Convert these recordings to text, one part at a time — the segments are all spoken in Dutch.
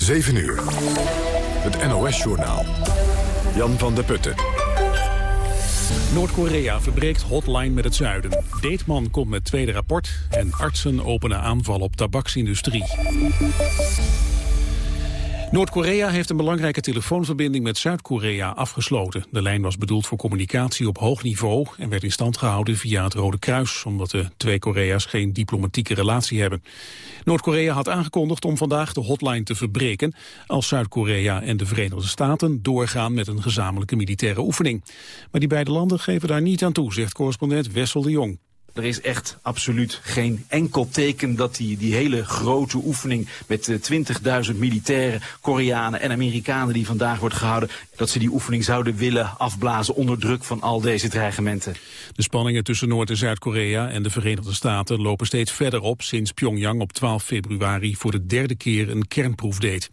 7 uur. Het NOS-journaal. Jan van der Putten. Noord-Korea verbreekt hotline met het zuiden. Deetman komt met tweede rapport en artsen openen aanval op tabaksindustrie. Noord-Korea heeft een belangrijke telefoonverbinding met Zuid-Korea afgesloten. De lijn was bedoeld voor communicatie op hoog niveau en werd in stand gehouden via het Rode Kruis, omdat de twee Korea's geen diplomatieke relatie hebben. Noord-Korea had aangekondigd om vandaag de hotline te verbreken als Zuid-Korea en de Verenigde Staten doorgaan met een gezamenlijke militaire oefening. Maar die beide landen geven daar niet aan toe, zegt correspondent Wessel de Jong. Er is echt absoluut geen enkel teken dat die, die hele grote oefening met 20.000 eh, militairen, Koreanen en Amerikanen die vandaag wordt gehouden, dat ze die oefening zouden willen afblazen onder druk van al deze dreigementen. De spanningen tussen Noord- en Zuid-Korea en de Verenigde Staten lopen steeds verder op sinds Pyongyang op 12 februari voor de derde keer een kernproef deed.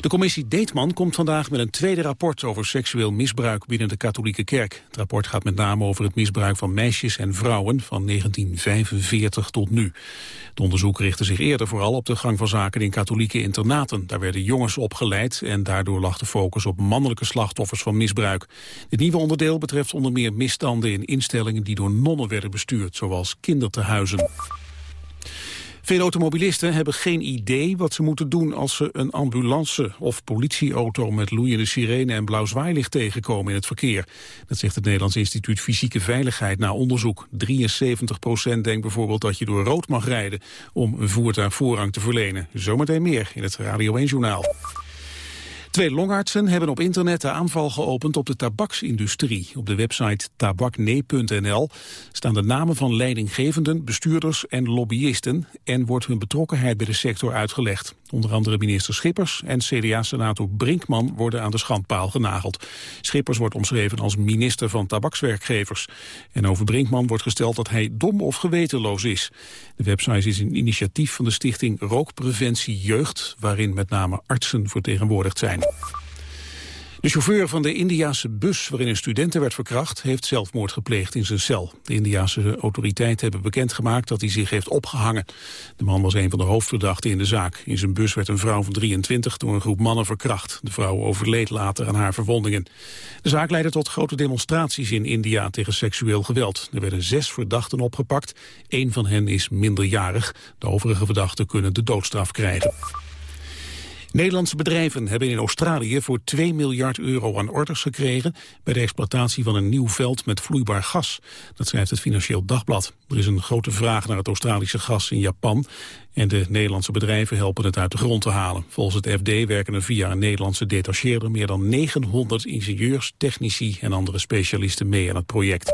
De commissie Deetman komt vandaag met een tweede rapport over seksueel misbruik binnen de katholieke kerk. Het rapport gaat met name over het misbruik van meisjes en vrouwen van 1945 tot nu. Het onderzoek richtte zich eerder vooral op de gang van zaken in katholieke internaten. Daar werden jongens opgeleid en daardoor lag de focus op mannelijke slachtoffers van misbruik. Het nieuwe onderdeel betreft onder meer misstanden in instellingen die door nonnen werden bestuurd, zoals kindertehuizen. Veel automobilisten hebben geen idee wat ze moeten doen als ze een ambulance of politieauto met loeiende sirene en blauw zwaailicht tegenkomen in het verkeer. Dat zegt het Nederlands Instituut Fysieke Veiligheid na onderzoek. 73 procent denkt bijvoorbeeld dat je door rood mag rijden om een voertuig voorrang te verlenen. Zometeen meer in het Radio 1 Journaal. Twee longartsen hebben op internet de aanval geopend op de tabaksindustrie. Op de website tabaknee.nl staan de namen van leidinggevenden, bestuurders en lobbyisten en wordt hun betrokkenheid bij de sector uitgelegd. Onder andere minister Schippers en CDA-senator Brinkman worden aan de schandpaal genageld. Schippers wordt omschreven als minister van tabakswerkgevers. En over Brinkman wordt gesteld dat hij dom of gewetenloos is. De website is een initiatief van de stichting Rookpreventie Jeugd... waarin met name artsen vertegenwoordigd zijn. De chauffeur van de Indiase bus waarin een studenten werd verkracht... heeft zelfmoord gepleegd in zijn cel. De Indiase autoriteiten hebben bekendgemaakt dat hij zich heeft opgehangen. De man was een van de hoofdverdachten in de zaak. In zijn bus werd een vrouw van 23 door een groep mannen verkracht. De vrouw overleed later aan haar verwondingen. De zaak leidde tot grote demonstraties in India tegen seksueel geweld. Er werden zes verdachten opgepakt. Eén van hen is minderjarig. De overige verdachten kunnen de doodstraf krijgen. Nederlandse bedrijven hebben in Australië voor 2 miljard euro aan orders gekregen bij de exploitatie van een nieuw veld met vloeibaar gas. Dat schrijft het Financieel Dagblad. Er is een grote vraag naar het Australische gas in Japan en de Nederlandse bedrijven helpen het uit de grond te halen. Volgens het FD werken er via een Nederlandse detacheerder meer dan 900 ingenieurs, technici en andere specialisten mee aan het project.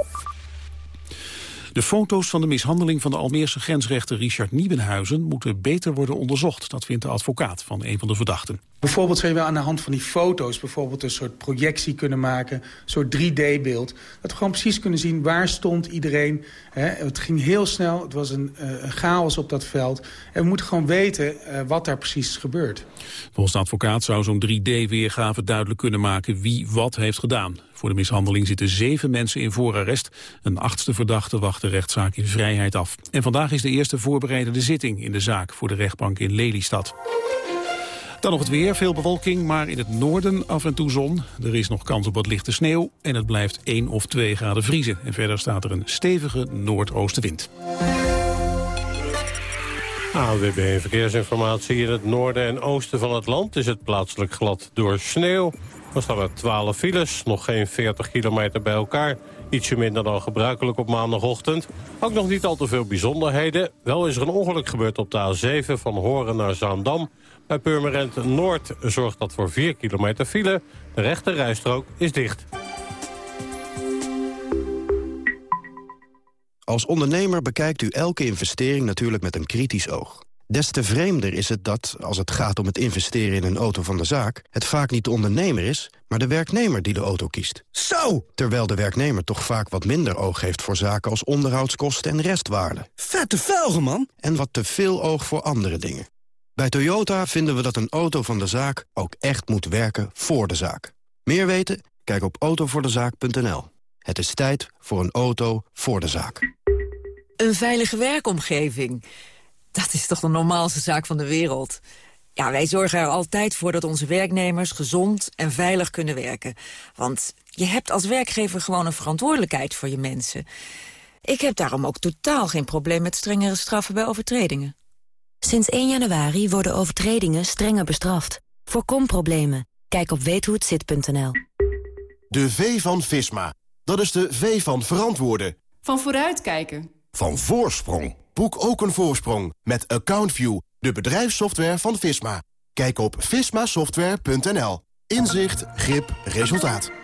De foto's van de mishandeling van de Almeerse grensrechter Richard Niebenhuizen moeten beter worden onderzocht. Dat vindt de advocaat van een van de verdachten. Bijvoorbeeld zou je aan de hand van die foto's bijvoorbeeld een soort projectie kunnen maken. Een soort 3D-beeld. Dat we gewoon precies kunnen zien waar stond iedereen. Het ging heel snel, het was een, uh, een, chaos op dat veld. En we moeten gewoon weten uh, wat daar precies is gebeurd. Volgens de advocaat zou zo'n 3D-weergave duidelijk kunnen maken wie wat heeft gedaan. Voor de mishandeling zitten zeven mensen in voorarrest. Een achtste verdachte wacht de rechtszaak in vrijheid af. En vandaag is de eerste voorbereidende zitting in de zaak voor de rechtbank in Lelystad. Dan nog het weer, veel bewolking, maar in het noorden af en toe zon. Er is nog kans op wat lichte sneeuw en het blijft 1 of 2 graden vriezen. En verder staat er een stevige noordoostenwind. AWB Verkeersinformatie. In het noorden en oosten van het land is het plaatselijk glad door sneeuw. Er staan er 12 files, nog geen 40 kilometer bij elkaar. Ietsje minder dan gebruikelijk op maandagochtend. Ook nog niet al te veel bijzonderheden. Wel is er een ongeluk gebeurd op de A7 van Horen naar Zaandam. Bij Purmerend Noord zorgt dat voor 4 kilometer file. De rechte rijstrook is dicht. Als ondernemer bekijkt u elke investering natuurlijk met een kritisch oog. Des te vreemder is het dat, als het gaat om het investeren in een auto van de zaak... het vaak niet de ondernemer is, maar de werknemer die de auto kiest. Zo! Terwijl de werknemer toch vaak wat minder oog heeft voor zaken als onderhoudskosten en restwaarde. Vette velgen, man! En wat te veel oog voor andere dingen. Bij Toyota vinden we dat een auto van de zaak ook echt moet werken voor de zaak. Meer weten? Kijk op autovoordezaak.nl. Het is tijd voor een auto voor de zaak. Een veilige werkomgeving. Dat is toch de normaalste zaak van de wereld. Ja, wij zorgen er altijd voor dat onze werknemers gezond en veilig kunnen werken. Want je hebt als werkgever gewoon een verantwoordelijkheid voor je mensen. Ik heb daarom ook totaal geen probleem met strengere straffen bij overtredingen. Sinds 1 januari worden overtredingen strenger bestraft. Voorkom problemen. Kijk op weethohetzit.nl. De V van Visma. Dat is de V van verantwoorden. Van vooruitkijken. Van voorsprong. Boek ook een voorsprong met AccountView, de bedrijfssoftware van Visma. Kijk op vismasoftware.nl. Inzicht, grip, resultaat.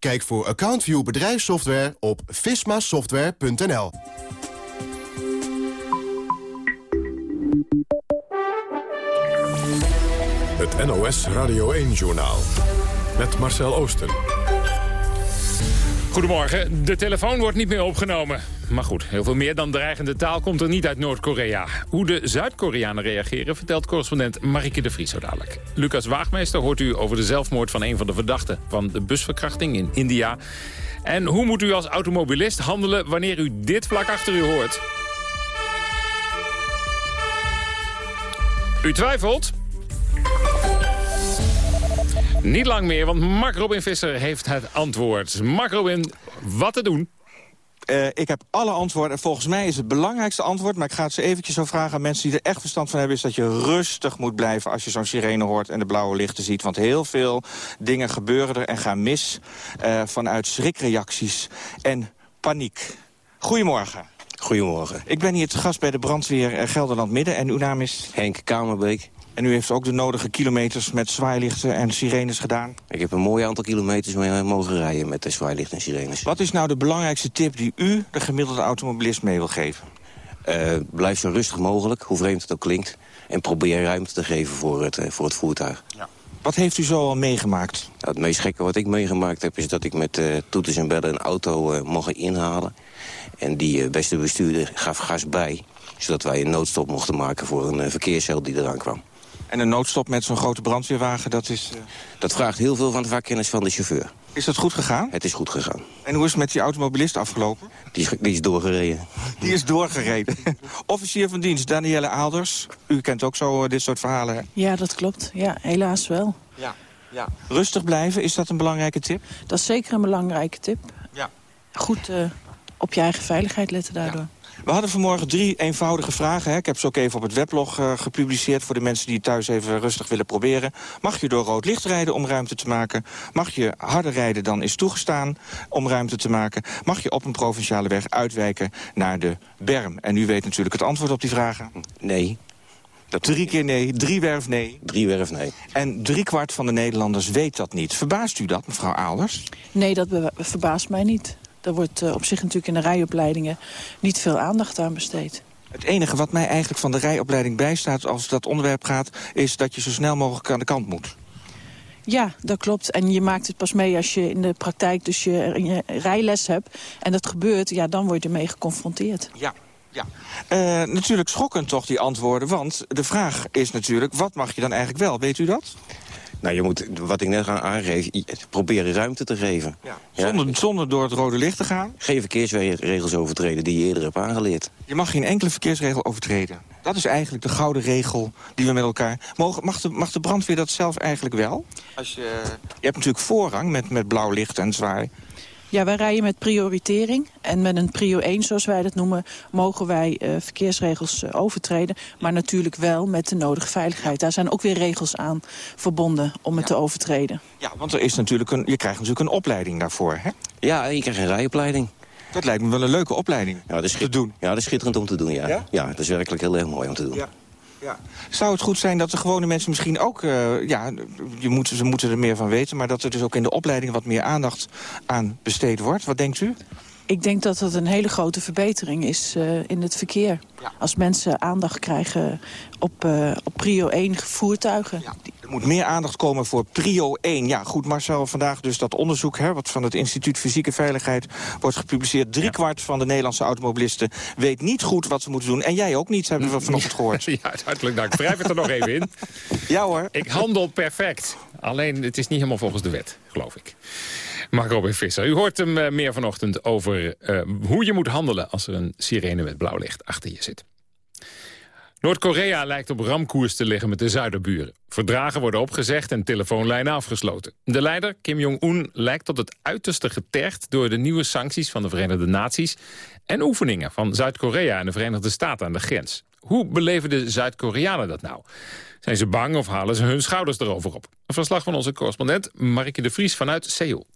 Kijk voor AccountView bedrijfssoftware op vismasoftware.nl. Het NOS Radio 1-journaal met Marcel Oosten. Goedemorgen. De telefoon wordt niet meer opgenomen. Maar goed, heel veel meer dan dreigende taal komt er niet uit Noord-Korea. Hoe de Zuid-Koreanen reageren vertelt correspondent Marike de Vries zo dadelijk. Lucas Waagmeester hoort u over de zelfmoord van een van de verdachten... van de busverkrachting in India. En hoe moet u als automobilist handelen wanneer u dit vlak achter u hoort? U twijfelt? Niet lang meer, want Mark Robin Visser heeft het antwoord. Mark Robin, wat te doen? Uh, ik heb alle antwoorden. Volgens mij is het belangrijkste antwoord... maar ik ga het zo eventjes zo vragen aan mensen die er echt verstand van hebben... is dat je rustig moet blijven als je zo'n sirene hoort en de blauwe lichten ziet. Want heel veel dingen gebeuren er en gaan mis... Uh, vanuit schrikreacties en paniek. Goedemorgen. Goedemorgen. Ik ben hier te gast bij de brandweer Gelderland Midden en uw naam is? Henk Kamerbeek. En u heeft ook de nodige kilometers met zwaailichten en sirenes gedaan? Ik heb een mooi aantal kilometers mee mogen rijden met de zwaailichten en sirenes. Wat is nou de belangrijkste tip die u de gemiddelde automobilist mee wil geven? Uh, blijf zo rustig mogelijk, hoe vreemd het ook klinkt. En probeer ruimte te geven voor het, uh, voor het voertuig. Ja. Wat heeft u zo al meegemaakt? Nou, het meest gekke wat ik meegemaakt heb... is dat ik met uh, toeters en bellen een auto mocht inhalen. En die beste bestuurder gaf gas bij. Zodat wij een noodstop mochten maken voor een verkeersheld die eraan kwam. En een noodstop met zo'n grote brandweerwagen, dat is... Uh... Dat vraagt heel veel van de vakkennis van de chauffeur. Is dat goed gegaan? Het is goed gegaan. En hoe is het met die automobilist afgelopen? Die is, die is doorgereden. Die is doorgereden. Officier van dienst, Danielle Aalders. U kent ook zo uh, dit soort verhalen, hè? Ja, dat klopt. Ja, helaas wel. Ja, ja. Rustig blijven, is dat een belangrijke tip? Dat is zeker een belangrijke tip. Ja. Goed uh, op je eigen veiligheid letten daardoor. Ja. We hadden vanmorgen drie eenvoudige vragen. Hè. Ik heb ze ook even op het weblog uh, gepubliceerd... voor de mensen die het thuis even rustig willen proberen. Mag je door rood licht rijden om ruimte te maken? Mag je harder rijden dan is toegestaan om ruimte te maken? Mag je op een provinciale weg uitwijken naar de berm? En u weet natuurlijk het antwoord op die vragen. Nee. Dat drie keer nee, drie werf nee. Drie werf nee. En driekwart van de Nederlanders weet dat niet. Verbaast u dat, mevrouw Aalders? Nee, dat verbaast mij niet. Daar wordt uh, op zich natuurlijk in de rijopleidingen niet veel aandacht aan besteed. Het enige wat mij eigenlijk van de rijopleiding bijstaat als dat onderwerp gaat... is dat je zo snel mogelijk aan de kant moet. Ja, dat klopt. En je maakt het pas mee als je in de praktijk dus je, je rijles hebt. En dat gebeurt, ja, dan word je ermee geconfronteerd. Ja, ja. Uh, natuurlijk schokkend toch die antwoorden, want de vraag is natuurlijk... wat mag je dan eigenlijk wel, weet u dat? Nou, je moet, wat ik net aangeef, proberen ruimte te geven. Ja. Zonder, zonder door het rode licht te gaan? Geen verkeersregels overtreden die je eerder hebt aangeleerd. Je mag geen enkele verkeersregel overtreden. Dat is eigenlijk de gouden regel die we met elkaar... Mogen, mag, de, mag de brandweer dat zelf eigenlijk wel? Als je, je hebt natuurlijk voorrang met, met blauw licht en zwaai. Ja, wij rijden met prioritering. En met een prio 1, zoals wij dat noemen, mogen wij uh, verkeersregels uh, overtreden. Maar natuurlijk wel met de nodige veiligheid. Daar zijn ook weer regels aan verbonden om het ja. te overtreden. Ja, want er is natuurlijk een, je krijgt natuurlijk een opleiding daarvoor, hè? Ja, je krijgt een rijopleiding. Dat lijkt me wel een leuke opleiding ja, dat is te doen. Ja, dat is schitterend om te doen, ja. Ja, ja dat is werkelijk heel erg mooi om te doen. Ja. Ja. Zou het goed zijn dat de gewone mensen misschien ook... Uh, ja, je ze moeten er meer van weten... maar dat er dus ook in de opleiding wat meer aandacht aan besteed wordt? Wat denkt u? Ik denk dat dat een hele grote verbetering is uh, in het verkeer. Ja. Als mensen aandacht krijgen op, uh, op prio 1 voertuigen. Ja. Er moet meer aandacht komen voor prio 1. Ja, goed Marcel, vandaag dus dat onderzoek hè, wat van het Instituut Fysieke Veiligheid wordt gepubliceerd. Driekwart ja. van de Nederlandse automobilisten weet niet goed wat ze moeten doen. En jij ook niet, hebben we vanochtend gehoord. ja, hartelijk dank. Wrijf het er nog even in. Ja hoor. Ik handel perfect. Alleen, het is niet helemaal volgens de wet, geloof ik. Mark Robin Visser, u hoort hem uh, meer vanochtend over uh, hoe je moet handelen... als er een sirene met blauw licht achter je zit. Noord-Korea lijkt op ramkoers te liggen met de zuiderburen. Verdragen worden opgezegd en telefoonlijnen afgesloten. De leider, Kim Jong-un, lijkt tot het uiterste getergd... door de nieuwe sancties van de Verenigde Naties... en oefeningen van Zuid-Korea en de Verenigde Staten aan de grens. Hoe beleven de Zuid-Koreanen dat nou? Zijn ze bang of halen ze hun schouders erover op? Een verslag van onze correspondent Marike de Vries vanuit Seoul.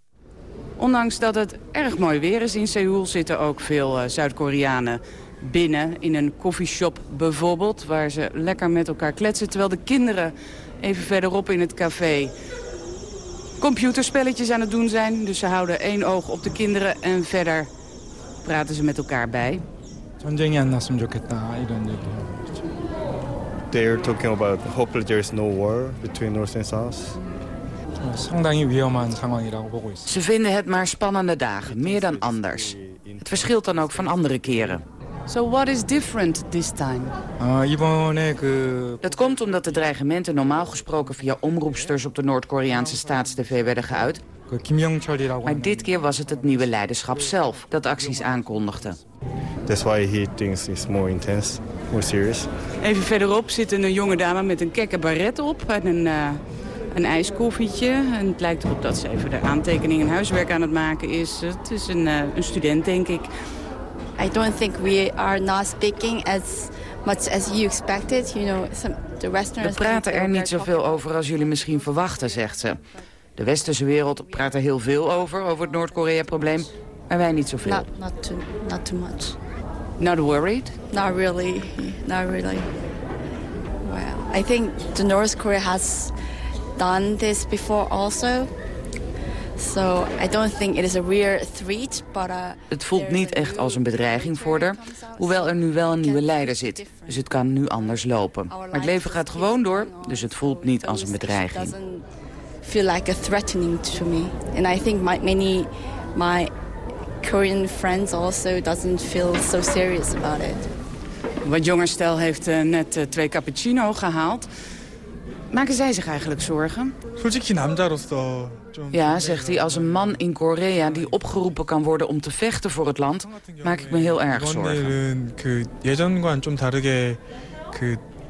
Ondanks dat het erg mooi weer is in Seoul... zitten ook veel uh, Zuid-Koreanen binnen in een koffieshop bijvoorbeeld... waar ze lekker met elkaar kletsen... terwijl de kinderen even verderop in het café computerspelletjes aan het doen zijn. Dus ze houden één oog op de kinderen en verder praten ze met elkaar bij. They're talking about hopefully there is no war between North and South. 상당히 위험한 상황이라고 보고 있습니다. Ze vinden het maar spannende dagen, meer dan anders. Het verschilt dan ook van andere keren. So what is different this time? Uh, 이번에 그... Dat komt omdat de dreigementen normaal gesproken via omroepsters op de Noord-Koreaanse staatstv werden geuit. Maar dit keer was het het nieuwe leiderschap zelf dat acties aankondigde. That's why he thinks it's more intense, more serious. Even verderop zit een jonge dame met een kekke baret op en een, uh, een ijskoffietje. En het lijkt erop dat ze even de aantekening en huiswerk aan het maken is. Het is een, uh, een student, denk ik. I don't think we are not speaking as much as you expected. You know, some, the Westerners... We praten er niet zoveel over als jullie misschien verwachten, zegt ze. De westerse wereld praat er heel veel over, over het Noord-Korea-probleem. Maar wij niet zoveel. Not, not, too, not too much. Not worried? Not really. Not really. Well, I think the North Korea has done this before also. So I don't think it is a real threat, but, uh, het voelt niet echt als een bedreiging voor haar, hoewel er nu wel een nieuwe leider zit. Dus het kan nu anders lopen. Maar het leven gaat gewoon door, dus het voelt niet als een bedreiging. feel like a threatening to me. And I think my, many my Korean friends also doesn't feel so serious about it. Wat jonger stel heeft uh, net uh, twee cappuccino gehaald. Maken zij zich eigenlijk zorgen? Ja, zegt hij, als een man in Korea die opgeroepen kan worden om te vechten voor het land, maak ik me heel erg zorgen.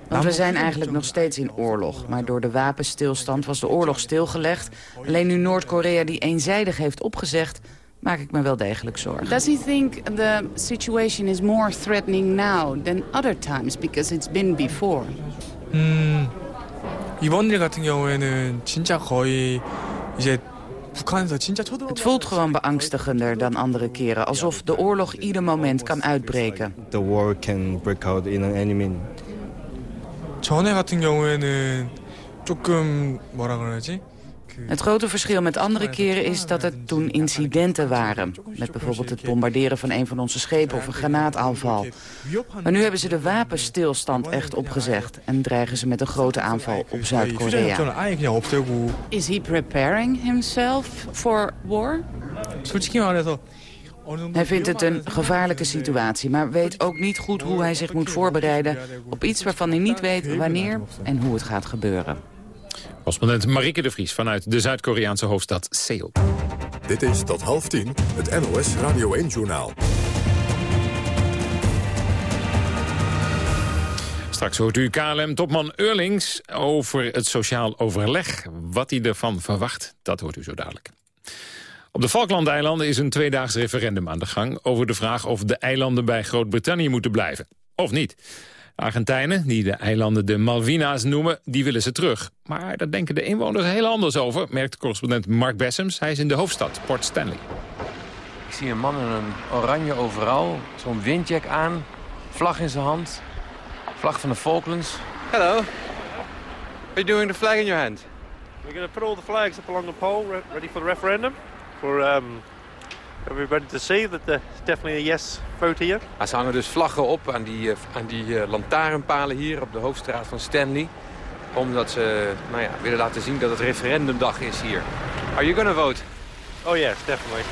Want we zijn eigenlijk nog steeds in oorlog. Maar door de wapenstilstand was de oorlog stilgelegd. Alleen nu Noord-Korea die eenzijdig heeft opgezegd maak ik me wel degelijk zorgen. Does he think the situation is more threatening now than other times because it's been before? 음, 이번 일 같은 경우에는 진짜 거의 이제 het voelt gewoon beangstigender dan andere keren. Alsof de oorlog ieder moment kan uitbreken. The war can break out in any minute. 전에 같은 경우에는 조금 뭐라 그러지? Het grote verschil met andere keren is dat het toen incidenten waren. Met bijvoorbeeld het bombarderen van een van onze schepen of een granaataanval. Maar nu hebben ze de wapenstilstand echt opgezegd... en dreigen ze met een grote aanval op Zuid-Korea. Is he preparing himself for war? Hij vindt het een gevaarlijke situatie, maar weet ook niet goed hoe hij zich moet voorbereiden op iets waarvan hij niet weet wanneer en hoe het gaat gebeuren. Correspondent Marike de Vries vanuit de Zuid-Koreaanse hoofdstad Seoul. Dit is tot half tien het NOS Radio 1-journaal. Straks hoort u KLM-topman Eurlings over het sociaal overleg. Wat hij ervan verwacht, dat hoort u zo dadelijk. Op de Falklandeilanden is een tweedaags referendum aan de gang... over de vraag of de eilanden bij Groot-Brittannië moeten blijven. Of niet. Argentijnen, die de eilanden de Malvina's noemen, die willen ze terug. Maar daar denken de inwoners heel anders over, merkt correspondent Mark Bessems. Hij is in de hoofdstad, Port Stanley. Ik zie een man in een oranje overal, zo'n windjack aan, vlag in zijn hand. Vlag van de Falklands. Hello. Are you doing the flag in your hand? We're going to put all the flags up along the pole, ready for the referendum. For um, Ready to see that there's definitely a yes vote here? Ja, ze hangen dus vlaggen op aan die, uh, aan die uh, lantaarnpalen hier op de hoofdstraat van Stanley. Omdat ze nou ja, willen laten zien dat het referendumdag is hier. Are you gonna vote? Oh yes, definitely.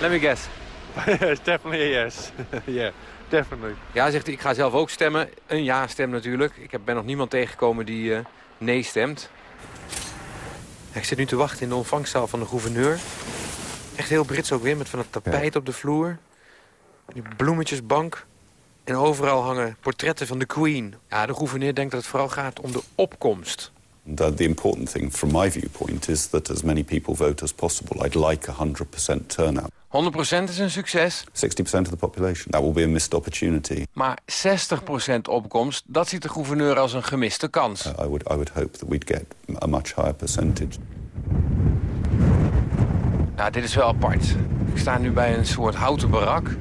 Let me guess. definitely a yes. yeah, definitely. Ja, zegt hij, ik ga zelf ook stemmen. Een ja-stem natuurlijk. Ik ben nog niemand tegengekomen die uh, nee stemt. Ik zit nu te wachten in de ontvangstzaal van de gouverneur. Echt heel Brits ook weer, met van het tapijt ja. op de vloer. Die bloemetjesbank. En overal hangen portretten van de Queen. Ja, de gouverneur denkt dat het vooral gaat om de opkomst. The, the important thing from my viewpoint is that as many people vote as possible. I'd like 100% turnout. 100% is een succes. 60% of the population. That will be a missed opportunity. Maar 60% opkomst, dat ziet de gouverneur als een gemiste kans. Uh, I, would, I would hope that we'd get a much higher percentage. Nou, dit is wel apart. Ik sta nu bij een soort houten barak.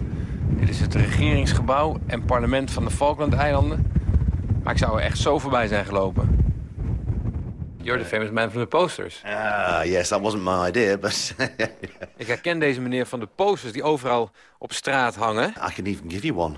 Dit is het regeringsgebouw en parlement van de Falklandeilanden. Maar ik zou er echt zo voorbij zijn gelopen. You're the famous man from the posters. Ah, yes, that wasn't my idea, but... ik herken deze meneer van de posters die overal op straat hangen. I can even give you one.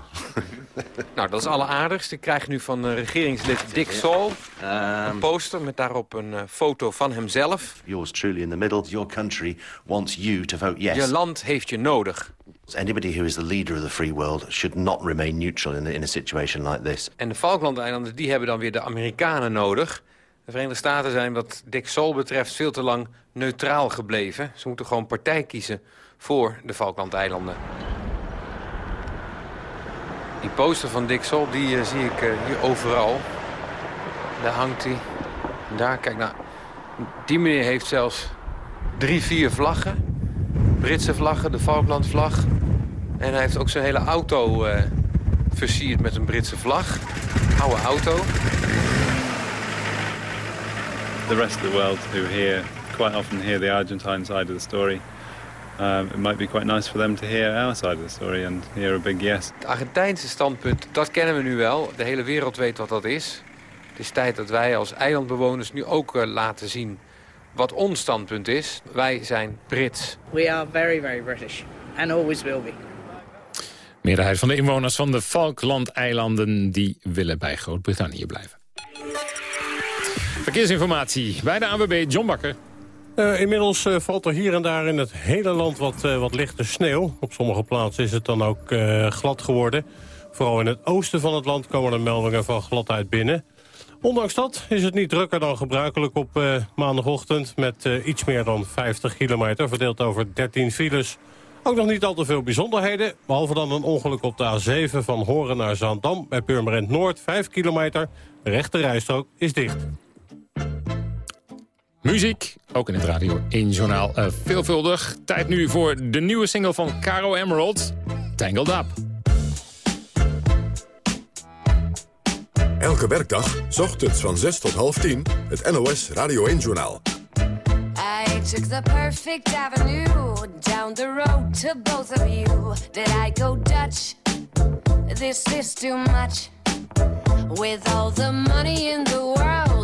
nou, dat is alleraardigst. Ik krijg nu van uh, regeringslid Dick Saul um, een poster met daarop een uh, foto van hemzelf. Yours truly in the middle. Your country wants you to vote yes. Je land heeft je nodig. Anybody who is the leader of the free world should not remain neutral in, in a situation like this. En de Falklandeilanden die hebben dan weer de Amerikanen nodig. De Verenigde Staten zijn wat Dick Sol betreft veel te lang neutraal gebleven. Ze moeten gewoon partij kiezen voor de Falklandeilanden. Die poster van Dick Sol die uh, zie ik uh, hier overal. Daar hangt hij. Daar, kijk nou. Die meneer heeft zelfs drie, vier vlaggen. Britse vlaggen, de Falklandvlag. En hij heeft ook zijn hele auto uh, versierd met een Britse vlag. Oude auto. The rest of the world who hear quite often hear the Argentine side of the story. Um, it might be quite nice for them to hear our side of the story and hear a big yes. Het Argentijnse standpunt, dat kennen we nu wel. De hele wereld weet wat dat is. Het is tijd dat wij als eilandbewoners nu ook uh, laten zien wat ons standpunt is. Wij zijn Brits. We are very, very British. And always will be. Meerderheid van de inwoners van de Falklandeilanden... die willen bij Groot-Brittannië blijven. Verkeersinformatie bij de ANWB, John Bakker. Uh, inmiddels uh, valt er hier en daar in het hele land wat, uh, wat lichte sneeuw. Op sommige plaatsen is het dan ook glad geworden. Vooral in het oosten van het land komen er meldingen van gladheid binnen. Ondanks dat is het niet drukker dan gebruikelijk op maandagochtend... met iets meer dan 50 kilometer, verdeeld over 13 files. Ook nog niet al te veel bijzonderheden, behalve dan een ongeluk op de A7 van Horen naar Zaandam... bij Purmerend Noord, 5 kilometer. De rechte rijstrook is dicht. Muziek, ook in het Radio 1 Journaal uh, veelvuldig. Tijd nu voor de nieuwe single van Caro Emerald, Tangled Up. Elke werkdag, s ochtends van 6 tot half 10, het NOS Radio 1 Journaal. I took the perfect avenue, down the road to both of you. Did I go Dutch? This is too much. With all the money in the world,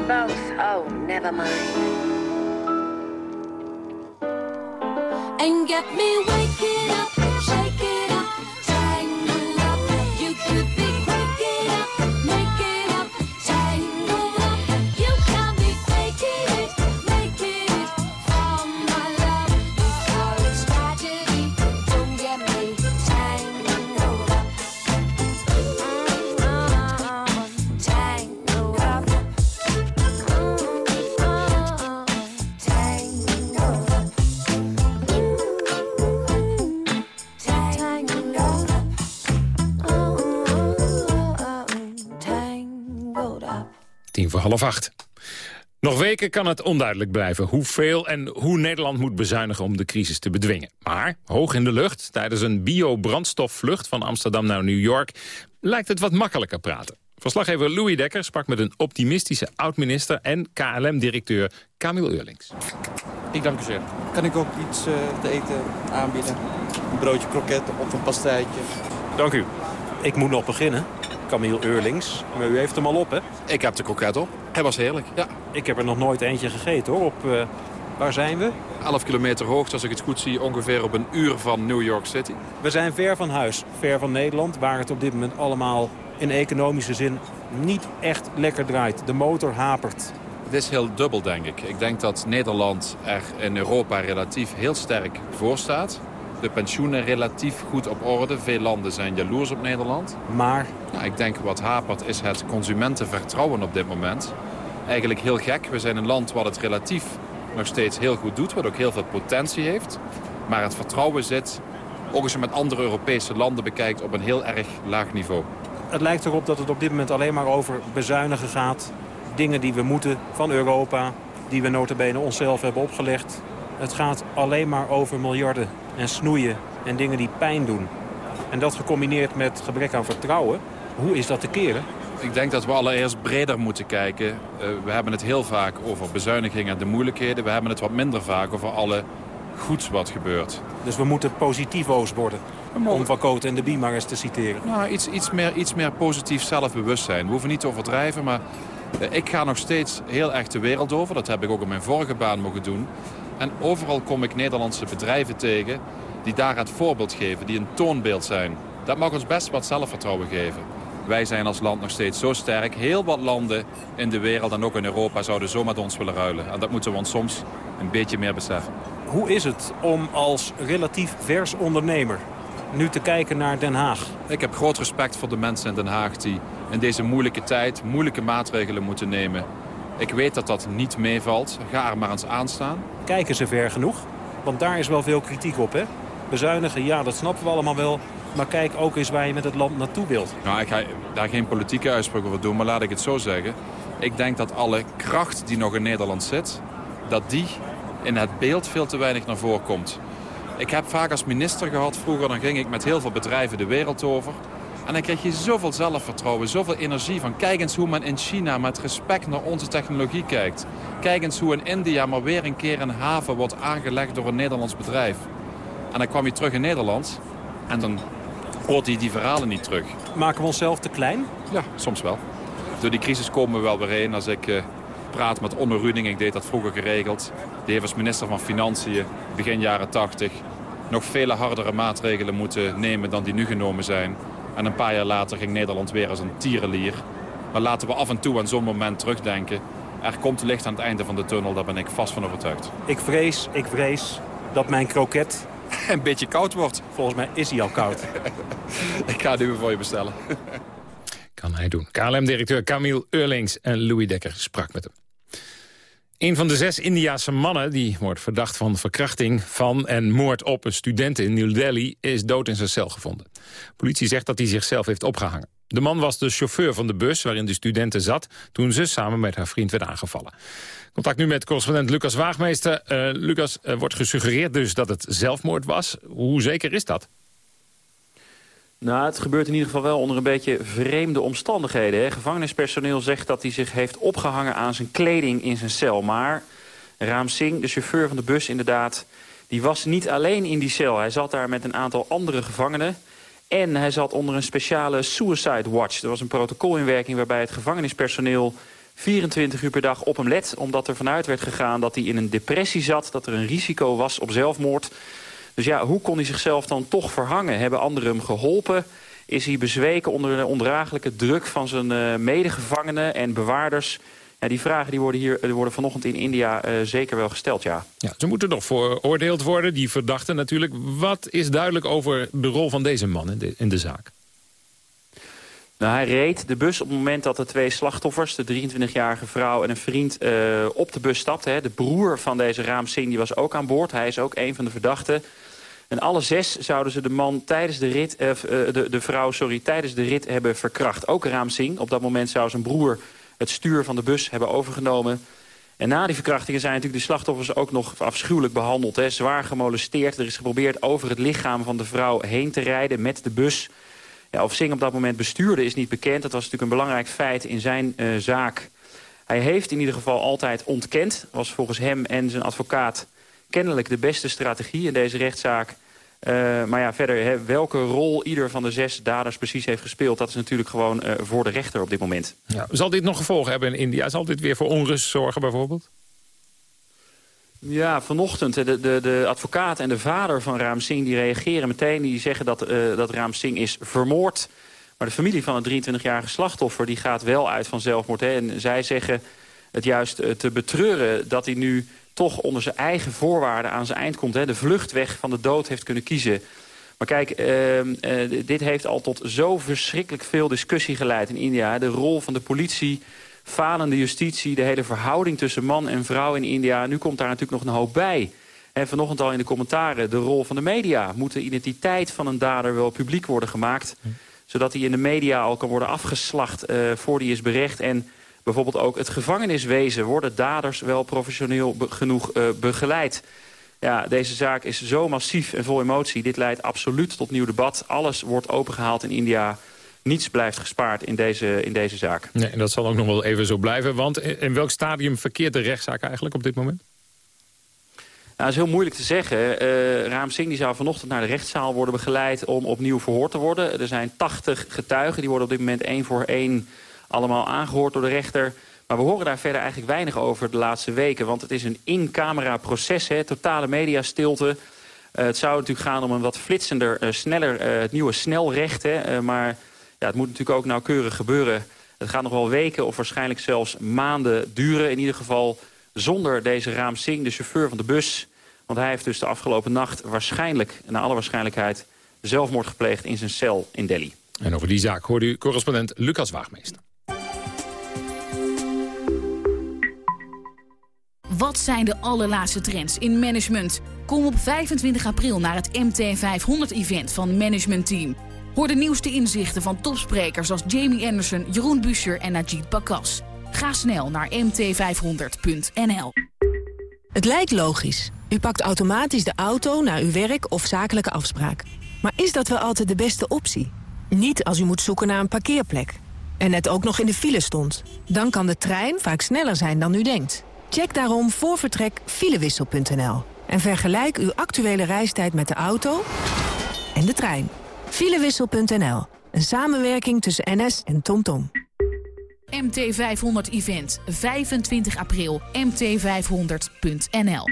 to both, oh, never mind. And get me waking up, half acht. Nog weken kan het onduidelijk blijven hoeveel en hoe Nederland moet bezuinigen om de crisis te bedwingen. Maar hoog in de lucht, tijdens een biobrandstofvlucht van Amsterdam naar New York, lijkt het wat makkelijker praten. Verslaggever Louis Dekker sprak met een optimistische oud-minister en KLM-directeur Camille Eurlings. Ik dank u zeer. Kan ik ook iets eh, te eten aanbieden? Een broodje kroketten of een pastijtje? Dank u. Ik moet nog beginnen. Camille Eurlings. Maar u heeft hem al op, hè? Ik heb de kroket op. Hij was heerlijk, ja. Ik heb er nog nooit eentje gegeten, hoor. Op, eh, waar zijn we? 11 kilometer hoogte, als ik het goed zie, ongeveer op een uur van New York City. We zijn ver van huis, ver van Nederland... waar het op dit moment allemaal in economische zin niet echt lekker draait. De motor hapert. Het is heel dubbel, denk ik. Ik denk dat Nederland er in Europa relatief heel sterk voor staat. De pensioenen relatief goed op orde. Veel landen zijn jaloers op Nederland. Maar? Nou, ik denk wat hapert is het consumentenvertrouwen op dit moment. Eigenlijk heel gek. We zijn een land wat het relatief nog steeds heel goed doet. Wat ook heel veel potentie heeft. Maar het vertrouwen zit, ook als je met andere Europese landen bekijkt, op een heel erg laag niveau. Het lijkt erop dat het op dit moment alleen maar over bezuinigen gaat. Dingen die we moeten van Europa, die we notabene onszelf hebben opgelegd. Het gaat alleen maar over miljarden en snoeien en dingen die pijn doen. En dat gecombineerd met gebrek aan vertrouwen, hoe is dat te keren? Ik denk dat we allereerst breder moeten kijken. Uh, we hebben het heel vaak over bezuinigingen en de moeilijkheden. We hebben het wat minder vaak over alle goeds wat gebeurt. Dus we moeten positivo's worden, om Van Koot en de Bie eens te citeren. Nou, iets, iets, meer, iets meer positief zelfbewustzijn. We hoeven niet te overdrijven, maar uh, ik ga nog steeds heel erg de wereld over. Dat heb ik ook in mijn vorige baan mogen doen. En overal kom ik Nederlandse bedrijven tegen die daar het voorbeeld geven, die een toonbeeld zijn. Dat mag ons best wat zelfvertrouwen geven. Wij zijn als land nog steeds zo sterk. Heel wat landen in de wereld en ook in Europa zouden zo met ons willen ruilen. En dat moeten we ons soms een beetje meer beseffen. Hoe is het om als relatief vers ondernemer nu te kijken naar Den Haag? Ik heb groot respect voor de mensen in Den Haag die in deze moeilijke tijd moeilijke maatregelen moeten nemen. Ik weet dat dat niet meevalt. Ga er maar eens aan staan. Kijken ze ver genoeg? Want daar is wel veel kritiek op, hè? Bezuinigen, ja, dat snappen we allemaal wel. Maar kijk ook eens waar je met het land naartoe wilt. Nou, ik ga daar geen politieke uitspraak over doen, maar laat ik het zo zeggen. Ik denk dat alle kracht die nog in Nederland zit... dat die in het beeld veel te weinig naar voren komt. Ik heb vaak als minister gehad vroeger... dan ging ik met heel veel bedrijven de wereld over... En dan krijg je zoveel zelfvertrouwen, zoveel energie van... kijk eens hoe men in China met respect naar onze technologie kijkt. Kijk eens hoe in India maar weer een keer een haven wordt aangelegd door een Nederlands bedrijf. En dan kwam je terug in Nederland en dan hoort hij die verhalen niet terug. Maken we onszelf te klein? Ja, soms wel. Door die crisis komen we wel weer heen. Als ik uh, praat met Onno Ruding, ik deed dat vroeger geregeld. Die heeft als minister van Financiën, begin jaren 80... nog vele hardere maatregelen moeten nemen dan die nu genomen zijn. En een paar jaar later ging Nederland weer als een tierenlier. Maar laten we af en toe aan zo'n moment terugdenken. Er komt licht aan het einde van de tunnel, daar ben ik vast van overtuigd. Ik vrees, ik vrees dat mijn kroket... een beetje koud wordt. Volgens mij is hij al koud. ik ga het nu voor je bestellen. kan hij doen. KLM-directeur Camille Eurlings en Louis Dekker sprak met hem. Een van de zes Indiaanse mannen die wordt verdacht van verkrachting van en moord op een student in New Delhi is dood in zijn cel gevonden. Politie zegt dat hij zichzelf heeft opgehangen. De man was de chauffeur van de bus waarin de studenten zat toen ze samen met haar vriend werd aangevallen. Contact nu met correspondent Lucas Waagmeester. Uh, Lucas, er wordt gesuggereerd dus dat het zelfmoord was. Hoe zeker is dat? Nou, het gebeurt in ieder geval wel onder een beetje vreemde omstandigheden. Hè. Gevangenispersoneel zegt dat hij zich heeft opgehangen aan zijn kleding in zijn cel. Maar Raam Singh, de chauffeur van de bus inderdaad... die was niet alleen in die cel. Hij zat daar met een aantal andere gevangenen. En hij zat onder een speciale suicide watch. Er was een protocol in werking waarbij het gevangenispersoneel... 24 uur per dag op hem let, omdat er vanuit werd gegaan dat hij in een depressie zat, dat er een risico was op zelfmoord. Dus ja, hoe kon hij zichzelf dan toch verhangen? Hebben anderen hem geholpen? Is hij bezweken onder de ondraaglijke druk van zijn uh, medegevangenen en bewaarders? Ja, die vragen die worden, hier, die worden vanochtend in India uh, zeker wel gesteld, ja. ja. Ze moeten nog veroordeeld worden, die verdachten natuurlijk. Wat is duidelijk over de rol van deze man in de zaak? Nou, hij reed de bus op het moment dat de twee slachtoffers... de 23-jarige vrouw en een vriend uh, op de bus stapten. Hè. De broer van deze Raam Singh die was ook aan boord. Hij is ook een van de verdachten. En alle zes zouden ze de man tijdens de rit... Uh, de, de vrouw, sorry, tijdens de rit hebben verkracht. Ook Raam Singh. Op dat moment zou zijn broer het stuur van de bus hebben overgenomen. En na die verkrachtingen zijn natuurlijk de slachtoffers ook nog afschuwelijk behandeld. Hè. Zwaar gemolesteerd. Er is geprobeerd over het lichaam van de vrouw heen te rijden met de bus... Ja, of Singh op dat moment bestuurde is niet bekend. Dat was natuurlijk een belangrijk feit in zijn uh, zaak. Hij heeft in ieder geval altijd ontkend. was volgens hem en zijn advocaat kennelijk de beste strategie in deze rechtszaak. Uh, maar ja, verder, welke rol ieder van de zes daders precies heeft gespeeld... dat is natuurlijk gewoon uh, voor de rechter op dit moment. Ja, zal dit nog gevolgen hebben in India? Zal dit weer voor onrust zorgen bijvoorbeeld? Ja, vanochtend de, de, de advocaat en de vader van Raam Singh... die reageren meteen, die zeggen dat, uh, dat Raam Singh is vermoord. Maar de familie van het 23-jarige slachtoffer... die gaat wel uit van zelfmoord. Hè. En zij zeggen het juist uh, te betreuren dat hij nu toch onder zijn eigen voorwaarden aan zijn eind komt. Hè. De vluchtweg van de dood heeft kunnen kiezen. Maar kijk, uh, dit heeft al tot zo verschrikkelijk veel discussie geleid in India. De rol van de politie falende justitie, de hele verhouding tussen man en vrouw in India. Nu komt daar natuurlijk nog een hoop bij. En vanochtend al in de commentaren de rol van de media. Moet de identiteit van een dader wel publiek worden gemaakt... zodat hij in de media al kan worden afgeslacht uh, voor die is berecht... en bijvoorbeeld ook het gevangeniswezen. Worden daders wel professioneel be genoeg uh, begeleid? Ja, deze zaak is zo massief en vol emotie. Dit leidt absoluut tot nieuw debat. Alles wordt opengehaald in India niets blijft gespaard in deze, in deze zaak. Nee, en dat zal ook nog wel even zo blijven. Want in welk stadium verkeert de rechtszaak eigenlijk op dit moment? Nou, dat is heel moeilijk te zeggen. Uh, Raam Singh die zou vanochtend naar de rechtszaal worden begeleid om opnieuw verhoord te worden. Er zijn 80 getuigen, die worden op dit moment één voor één allemaal aangehoord door de rechter. Maar we horen daar verder eigenlijk weinig over de laatste weken. Want het is een in-camera proces, hè, totale mediastilte. Uh, het zou natuurlijk gaan om een wat flitsender, uh, sneller, het nieuwe snelrecht. Hè, maar ja, het moet natuurlijk ook nauwkeurig gebeuren. Het gaat nog wel weken of waarschijnlijk zelfs maanden duren. In ieder geval zonder deze Raam Singh, de chauffeur van de bus. Want hij heeft dus de afgelopen nacht waarschijnlijk, naar alle waarschijnlijkheid... zelfmoord gepleegd in zijn cel in Delhi. En over die zaak hoorde u correspondent Lucas Waagmeester. Wat zijn de allerlaatste trends in management? Kom op 25 april naar het MT500-event van Management Team. Hoor de nieuwste inzichten van topsprekers als Jamie Anderson, Jeroen Buescher en Najid Bakas. Ga snel naar mt500.nl. Het lijkt logisch. U pakt automatisch de auto naar uw werk of zakelijke afspraak. Maar is dat wel altijd de beste optie? Niet als u moet zoeken naar een parkeerplek. En net ook nog in de file stond. Dan kan de trein vaak sneller zijn dan u denkt. Check daarom voor vertrek filewissel.nl. En vergelijk uw actuele reistijd met de auto en de trein. Filewissel.nl. Een samenwerking tussen NS en TomTom. MT500 Event, 25 april, mt500.nl.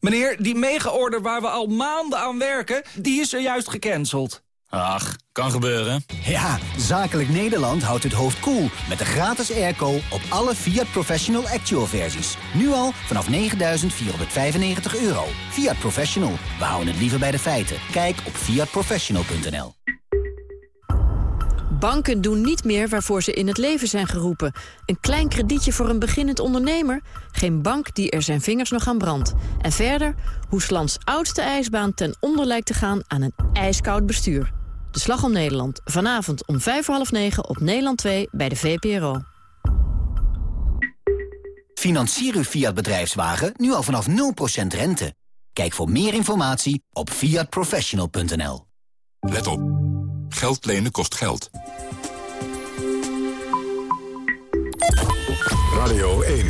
Meneer, die mega-order waar we al maanden aan werken, die is zojuist gecanceld. Ach, kan gebeuren. Ja, Zakelijk Nederland houdt het hoofd koel cool met de gratis airco op alle Fiat Professional Actual versies. Nu al vanaf 9.495 euro. Fiat Professional, we houden het liever bij de feiten. Kijk op fiatprofessional.nl. Banken doen niet meer waarvoor ze in het leven zijn geroepen. Een klein kredietje voor een beginnend ondernemer? Geen bank die er zijn vingers nog aan brandt. En verder, hoe Slans oudste ijsbaan ten onder lijkt te gaan aan een ijskoud bestuur. De Slag om Nederland. Vanavond om vijf voor half negen op Nederland 2 bij de VPRO. Financier uw Fiat bedrijfswagen nu al vanaf 0% rente. Kijk voor meer informatie op fiatprofessional.nl. Let op. Geld lenen kost geld. Radio 1.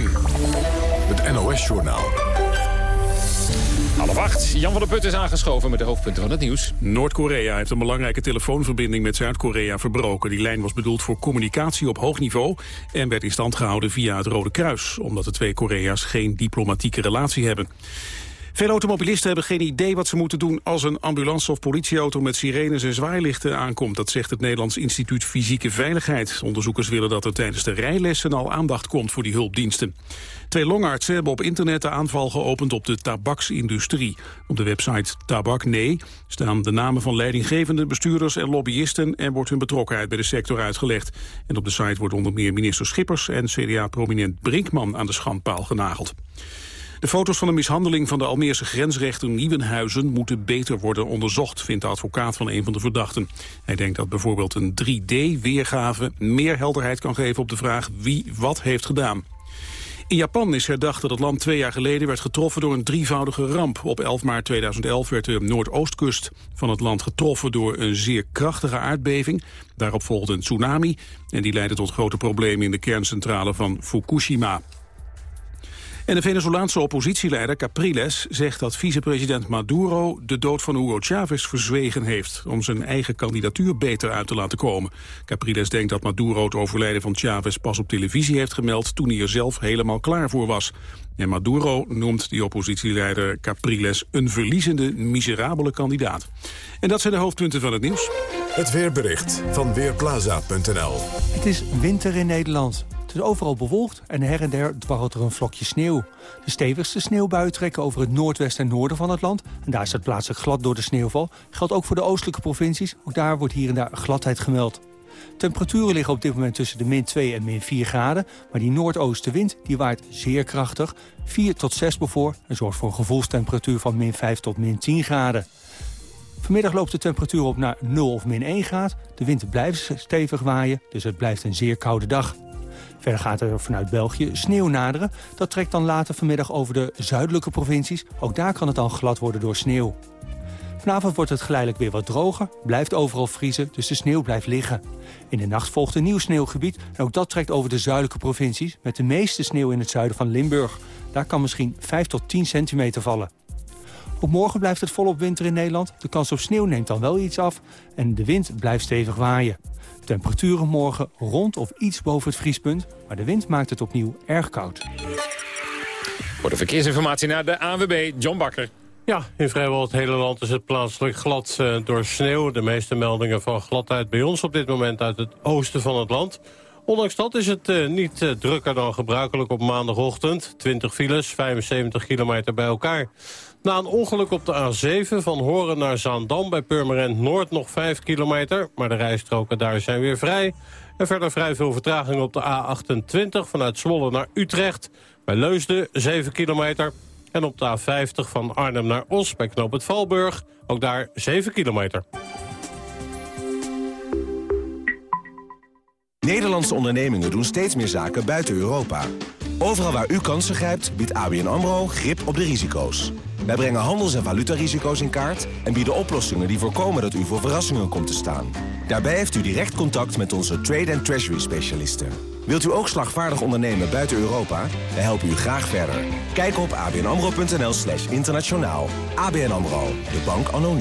Het Het NOS-journaal. Half acht. Jan van der Put is aangeschoven met de hoofdpunten van het nieuws. Noord-Korea heeft een belangrijke telefoonverbinding met Zuid-Korea verbroken. Die lijn was bedoeld voor communicatie op hoog niveau... en werd in stand gehouden via het Rode Kruis... omdat de twee Korea's geen diplomatieke relatie hebben. Veel automobilisten hebben geen idee wat ze moeten doen als een ambulance of politieauto met sirenes en zwaailichten aankomt. Dat zegt het Nederlands Instituut Fysieke Veiligheid. Onderzoekers willen dat er tijdens de rijlessen al aandacht komt voor die hulpdiensten. Twee longartsen hebben op internet de aanval geopend op de tabaksindustrie. Op de website Tabak Nee staan de namen van leidinggevende bestuurders en lobbyisten en wordt hun betrokkenheid bij de sector uitgelegd. En op de site wordt onder meer minister Schippers en CDA-prominent Brinkman aan de schandpaal genageld. De foto's van de mishandeling van de Almeerse grensrechter Nieuwenhuizen moeten beter worden onderzocht, vindt de advocaat van een van de verdachten. Hij denkt dat bijvoorbeeld een 3D-weergave meer helderheid kan geven op de vraag wie wat heeft gedaan. In Japan is herdacht dat het land twee jaar geleden werd getroffen door een drievoudige ramp. Op 11 maart 2011 werd de noordoostkust van het land getroffen door een zeer krachtige aardbeving. Daarop volgde een tsunami en die leidde tot grote problemen in de kerncentrale van Fukushima. En de Venezolaanse oppositieleider Capriles zegt dat vicepresident Maduro de dood van Hugo Chavez verzwegen heeft om zijn eigen kandidatuur beter uit te laten komen. Capriles denkt dat Maduro het overlijden van Chavez pas op televisie heeft gemeld toen hij er zelf helemaal klaar voor was. En Maduro noemt die oppositieleider Capriles een verliezende, miserabele kandidaat. En dat zijn de hoofdpunten van het nieuws. Het weerbericht van Weerplaza.nl Het is winter in Nederland. Het is overal bewolkt en her en der dwarrelt er een vlokje sneeuw. De stevigste sneeuwbuien trekken over het noordwesten en noorden van het land. En daar is het plaatselijk glad door de sneeuwval. Geldt ook voor de oostelijke provincies. Ook daar wordt hier en daar gladheid gemeld. Temperaturen liggen op dit moment tussen de min 2 en min 4 graden. Maar die noordoostenwind die waait zeer krachtig. 4 tot 6 bevoor en zorgt voor een gevoelstemperatuur van min 5 tot min 10 graden. Vanmiddag loopt de temperatuur op naar 0 of min 1 graad. De wind blijft stevig waaien, dus het blijft een zeer koude dag. Verder gaat er vanuit België sneeuw naderen. Dat trekt dan later vanmiddag over de zuidelijke provincies. Ook daar kan het dan glad worden door sneeuw. Vanavond wordt het geleidelijk weer wat droger, blijft overal vriezen, dus de sneeuw blijft liggen. In de nacht volgt een nieuw sneeuwgebied en ook dat trekt over de zuidelijke provincies... met de meeste sneeuw in het zuiden van Limburg. Daar kan misschien 5 tot 10 centimeter vallen. Ook morgen blijft het volop winter in Nederland. De kans op sneeuw neemt dan wel iets af en de wind blijft stevig waaien. Temperaturen morgen rond of iets boven het vriespunt, maar de wind maakt het opnieuw erg koud. Voor de verkeersinformatie naar de ANWB, John Bakker. Ja, in vrijwel het hele land is het plaatselijk glad uh, door sneeuw. De meeste meldingen van gladheid bij ons op dit moment uit het oosten van het land. Ondanks dat is het uh, niet uh, drukker dan gebruikelijk op maandagochtend. 20 files, 75 kilometer bij elkaar. Na een ongeluk op de A7 van Horen naar Zaandam bij Purmerend Noord nog 5 kilometer. Maar de rijstroken daar zijn weer vrij. En verder vrij veel vertraging op de A28 vanuit Zwolle naar Utrecht. Bij Leusden 7 kilometer. En op de A50 van Arnhem naar Os bij Knoop het Valburg. Ook daar 7 kilometer. Nederlandse ondernemingen doen steeds meer zaken buiten Europa. Overal waar u kansen grijpt, biedt ABN AMRO grip op de risico's. Wij brengen handels- en valutarisico's in kaart... en bieden oplossingen die voorkomen dat u voor verrassingen komt te staan. Daarbij heeft u direct contact met onze trade- en treasury-specialisten. Wilt u ook slagvaardig ondernemen buiten Europa? Wij helpen u graag verder. Kijk op abnamro.nl slash internationaal. ABN AMRO, de bank anno.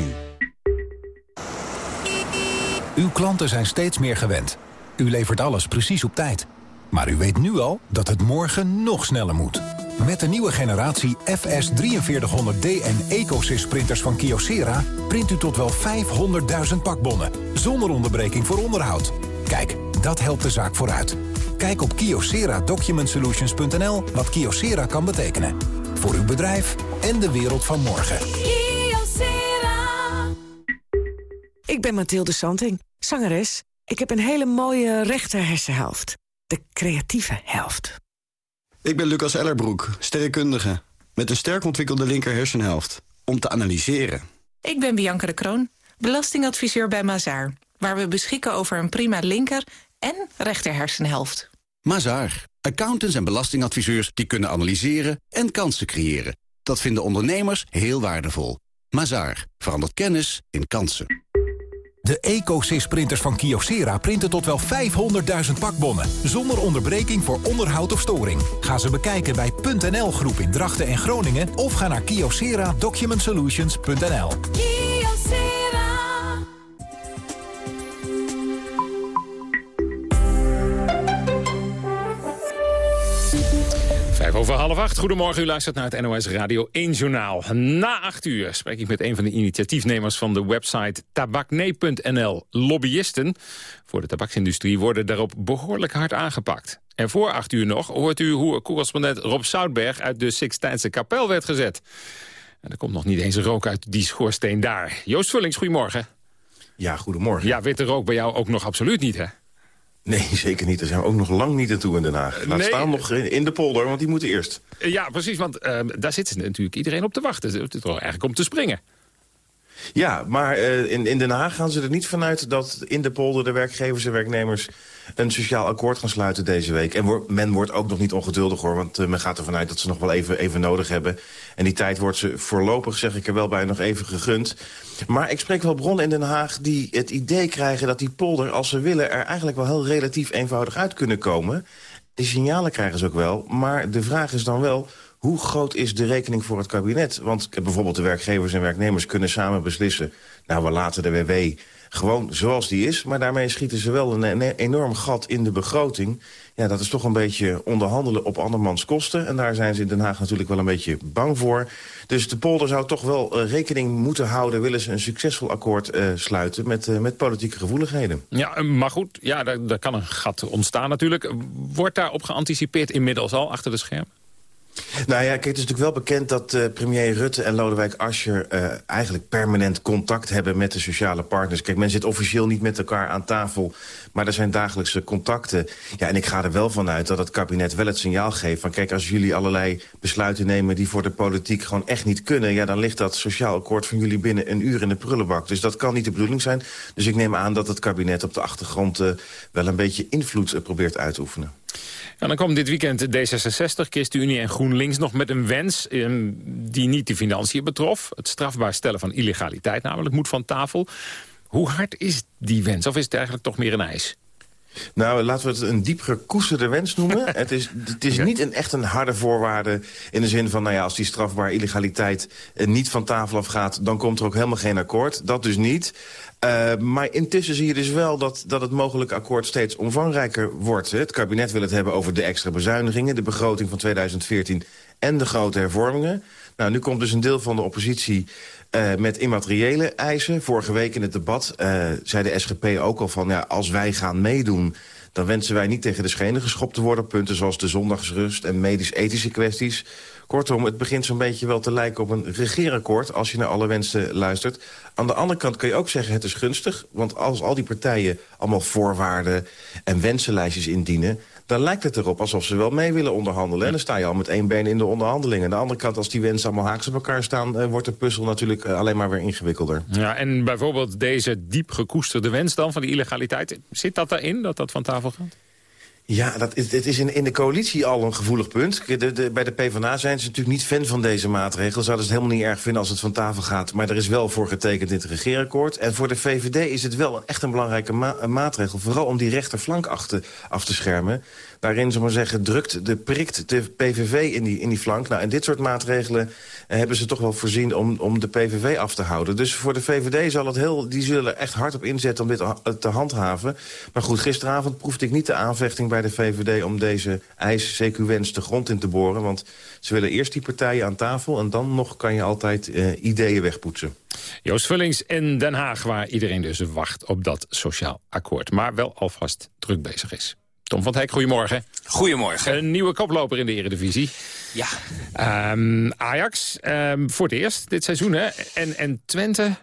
Uw klanten zijn steeds meer gewend. U levert alles precies op tijd. Maar u weet nu al dat het morgen nog sneller moet. Met de nieuwe generatie FS4300D en EcoSys printers van Kyocera... print u tot wel 500.000 pakbonnen, zonder onderbreking voor onderhoud. Kijk, dat helpt de zaak vooruit. Kijk op kyocera-document-solutions.nl wat Kyocera kan betekenen. Voor uw bedrijf en de wereld van morgen. Ik ben Mathilde Santing, zangeres. Ik heb een hele mooie rechter hersenhelft. De creatieve helft. Ik ben Lucas Ellerbroek, sterrenkundige. Met een sterk ontwikkelde linker hersenhelft. Om te analyseren. Ik ben Bianca de Kroon, belastingadviseur bij Mazaar. Waar we beschikken over een prima linker en rechter hersenhelft. Mazaar. Accountants en belastingadviseurs die kunnen analyseren en kansen creëren. Dat vinden ondernemers heel waardevol. Mazaar. Verandert kennis in kansen. De EcoSys-printers van Kyocera printen tot wel 500.000 pakbonnen... zonder onderbreking voor onderhoud of storing. Ga ze bekijken bij .nl Groep in Drachten en Groningen... of ga naar kyocera-document-solutions.nl. Vijf over half acht. Goedemorgen, u luistert naar het NOS Radio 1 Journaal. Na acht uur spreek ik met een van de initiatiefnemers van de website tabaknee.nl. Lobbyisten voor de tabaksindustrie worden daarop behoorlijk hard aangepakt. En voor acht uur nog hoort u hoe correspondent Rob Soutberg uit de Sixtijnse kapel werd gezet. En er komt nog niet eens rook uit die schoorsteen daar. Joost Vullings, goedemorgen. Ja, goedemorgen. Ja, witte rook bij jou ook nog absoluut niet, hè? Nee, zeker niet. Daar zijn we ook nog lang niet naartoe in Den Haag. Laat Nee. staan nog in de polder, want die moeten eerst. Ja, precies, want eh, daar zit natuurlijk iedereen op te wachten. Het is toch eigenlijk om te springen. Ja, maar eh, in, in Den Haag gaan ze er niet vanuit dat in de polder de werkgevers en werknemers een sociaal akkoord gaan sluiten deze week. En men wordt ook nog niet ongeduldig hoor, want eh, men gaat ervan uit dat ze nog wel even, even nodig hebben. En die tijd wordt ze voorlopig, zeg ik er wel bij, nog even gegund. Maar ik spreek wel bronnen in Den Haag die het idee krijgen dat die polder, als ze willen, er eigenlijk wel heel relatief eenvoudig uit kunnen komen. Die signalen krijgen ze ook wel, maar de vraag is dan wel... Hoe groot is de rekening voor het kabinet? Want bijvoorbeeld de werkgevers en werknemers kunnen samen beslissen... nou, we laten de WW gewoon zoals die is... maar daarmee schieten ze wel een, enorm gat in de begroting. Ja, dat is toch een beetje onderhandelen op andermans kosten. En daar zijn ze in Den Haag natuurlijk wel een beetje bang voor. Dus de polder zou toch wel eh, rekening moeten houden... willen ze een succesvol akkoord eh, sluiten met, eh, met politieke gevoeligheden. Ja, maar goed, ja, daar, daar kan een gat ontstaan natuurlijk. Wordt daarop geanticipeerd inmiddels al achter de schermen? Nou ja, kijk, het is natuurlijk wel bekend dat eh, premier Rutte en Lodewijk Asscher... eh, eigenlijk permanent contact hebben met de sociale partners. Kijk, men zit officieel niet met elkaar aan tafel... maar er zijn dagelijkse contacten. Ja, en ik ga er wel van uit dat het kabinet wel het signaal geeft... van kijk, als jullie allerlei besluiten nemen die voor de politiek gewoon echt niet kunnen... ja, dan ligt dat sociaal akkoord van jullie binnen een uur in de prullenbak. Dus dat kan niet de bedoeling zijn. Dus ik neem aan dat het kabinet op de achtergrond... eh, wel een beetje invloed probeert uit te oefenen. Ja, dan komt dit weekend D66, ChristenUnie en GroenLinks nog met een wens... eh, die niet de financiën betrof. Het strafbaar stellen van illegaliteit namelijk moet van tafel. Hoe hard is die wens? Of is het eigenlijk toch meer een eis? Nou, laten we het een diep gekoesterde wens noemen. het is, het is niet een, echt een harde voorwaarde in de zin van... nou ja, als die strafbare illegaliteit eh, niet van tafel afgaat... dan komt er ook helemaal geen akkoord. Dat dus niet. Eh, maar intussen zie je dus wel dat, dat het mogelijke akkoord steeds omvangrijker wordt. Het kabinet wil het hebben over de extra bezuinigingen... de begroting van 2014 en de grote hervormingen. Nou, nu komt dus een deel van de oppositie eh, met immateriële eisen. Vorige week in het debat eh, zei de SGP ook al van... Ja, als wij gaan meedoen, dan wensen wij niet tegen de schenen geschopt te worden. Punten zoals de zondagsrust en medisch-ethische kwesties. Kortom, het begint zo'n beetje wel te lijken op een regeerakkoord... als je naar alle wensen luistert. Aan de andere kant kun je ook zeggen het is gunstig. Want als al die partijen allemaal voorwaarden en wensenlijstjes indienen... dan lijkt het erop alsof ze wel mee willen onderhandelen. En dan sta je al met één been in de onderhandelingen. Aan de andere kant, als die wensen allemaal haaks op elkaar staan... eh, wordt de puzzel natuurlijk eh, alleen maar weer ingewikkelder. Ja, en bijvoorbeeld deze diep gekoesterde wens dan van die illegaliteit... zit dat daarin, dat dat van tafel gaat? Ja, dat is, het is in, in de coalitie al een gevoelig punt. De, bij de PvdA zijn ze natuurlijk niet fan van deze maatregel. Zouden ze het helemaal niet erg vinden als het van tafel gaat. Maar er is wel voor getekend in het regeerakkoord. En voor de VVD is het wel echt een belangrijke maatregel. Vooral om die rechterflank af te, af te schermen. Daarin, we maar zeggen, drukt de, prikt de PVV in die, in die flank. Nou, en dit soort maatregelen eh, hebben ze toch wel voorzien om, om de PVV af te houden. Dus voor de VVD zal het heel, die zullen er echt hard op inzetten om dit ha- te handhaven. Maar goed, gisteravond proefde ik niet de aanvechting bij de VVD... om deze eis, CQ-wens, de grond in te boren. Want ze willen eerst die partijen aan tafel... en dan nog kan je altijd eh, ideeën wegpoetsen. Joost Vullings in Den Haag, waar iedereen dus wacht op dat sociaal akkoord. Maar wel alvast druk bezig is. Tom van Hek, goedemorgen. Goedemorgen. Een nieuwe koploper in de Eredivisie. Ja. Ehm, Ajax, ehm, voor het eerst dit seizoen, hè? En, en Twente,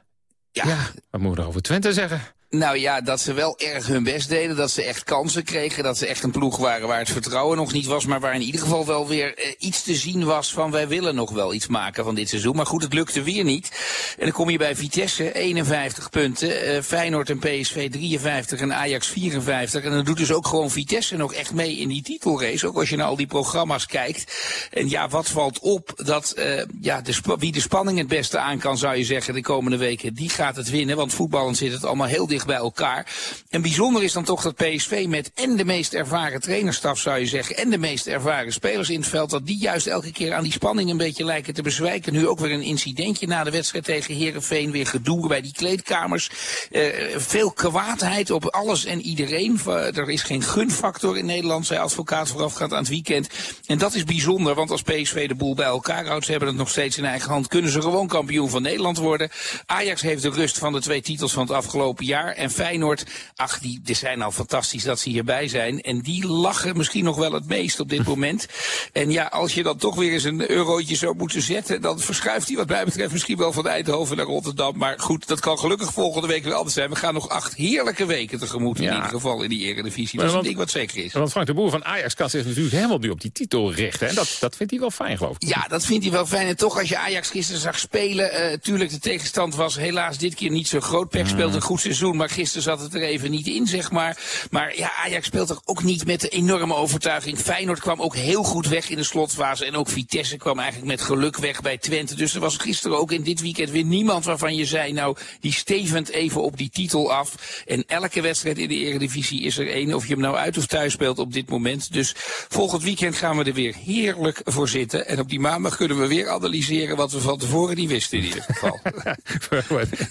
ja. wat moeten we over Twente zeggen? Nou ja, dat ze wel erg hun best deden. Dat ze echt kansen kregen. Dat ze echt een ploeg waren waar het vertrouwen nog niet was. Maar waar in ieder geval wel weer eh, iets te zien was van wij willen nog wel iets maken van dit seizoen. Maar goed, het lukte weer niet. En dan kom je bij Vitesse, 51 punten. Eh, Feyenoord en PSV 53 en Ajax 54. En dan doet dus ook gewoon Vitesse nog echt mee in die titelrace. Ook als je naar al die programma's kijkt. En ja, wat valt op? Dat eh, ja, wie de spanning het beste aan kan, zou je zeggen, de komende weken, die gaat het winnen. Want voetballend zit het allemaal heel dicht bij elkaar. En bijzonder is dan toch dat PSV met en de meest ervaren trainerstaf, zou je zeggen, en de meest ervaren spelers in het veld, dat die juist elke keer aan die spanning een beetje lijken te bezwijken. Nu ook weer een incidentje na de wedstrijd tegen Herenveen, weer gedoe bij die kleedkamers. Eh, veel kwaadheid op alles en iedereen. Er is geen gunfactor in Nederland, zei advocaat voorafgaand aan het weekend. En dat is bijzonder, want als PSV de boel bij elkaar houdt, ze hebben het nog steeds in eigen hand, kunnen ze gewoon kampioen van Nederland worden. Ajax heeft de rust van de twee titels van het afgelopen jaar. En Feyenoord, ach, die, die zijn al fantastisch dat ze hierbij zijn. En die lachen misschien nog wel het meest op dit moment. En ja, als je dan toch weer eens een eurotje zou moeten zetten, dan verschuift hij wat mij betreft misschien wel van Eindhoven naar Rotterdam. Maar goed, dat kan gelukkig volgende week weer anders zijn. We gaan nog acht heerlijke weken tegemoet, in Ja. ieder geval in die eredivisie. Maar Dat is een wat zeker is. Want Frank de Boer van Ajax kan zich natuurlijk helemaal nu op die titel richten. En dat, dat vindt hij wel fijn, geloof ik. Ja, dat vindt hij wel fijn. En toch, als je Ajax gisteren zag spelen... eh tuurlijk, de tegenstand was helaas dit keer niet zo groot. PEC speelt een goed seizoen, maar gisteren zat het er even niet in, zeg maar. Maar ja, Ajax speelt toch ook niet met de enorme overtuiging. Feyenoord kwam ook heel goed weg in de slotfase. En ook Vitesse kwam eigenlijk met geluk weg bij Twente. Dus er was gisteren ook in dit weekend weer niemand waarvan je zei... nou, die stevend even op die titel af. En elke wedstrijd in de Eredivisie is er één... of je hem nou uit of thuis speelt op dit moment. Dus volgend weekend gaan we er weer heerlijk voor zitten. En op die maandag kunnen we weer analyseren... wat we van tevoren niet wisten in ieder geval.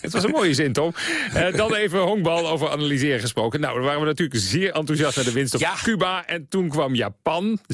Het was een mooie zin, Tom. Eh, dan even honkbal over analyseren gesproken. Nou, dan waren we natuurlijk zeer enthousiast naar de winst op Cuba. En toen kwam Japan. 16-4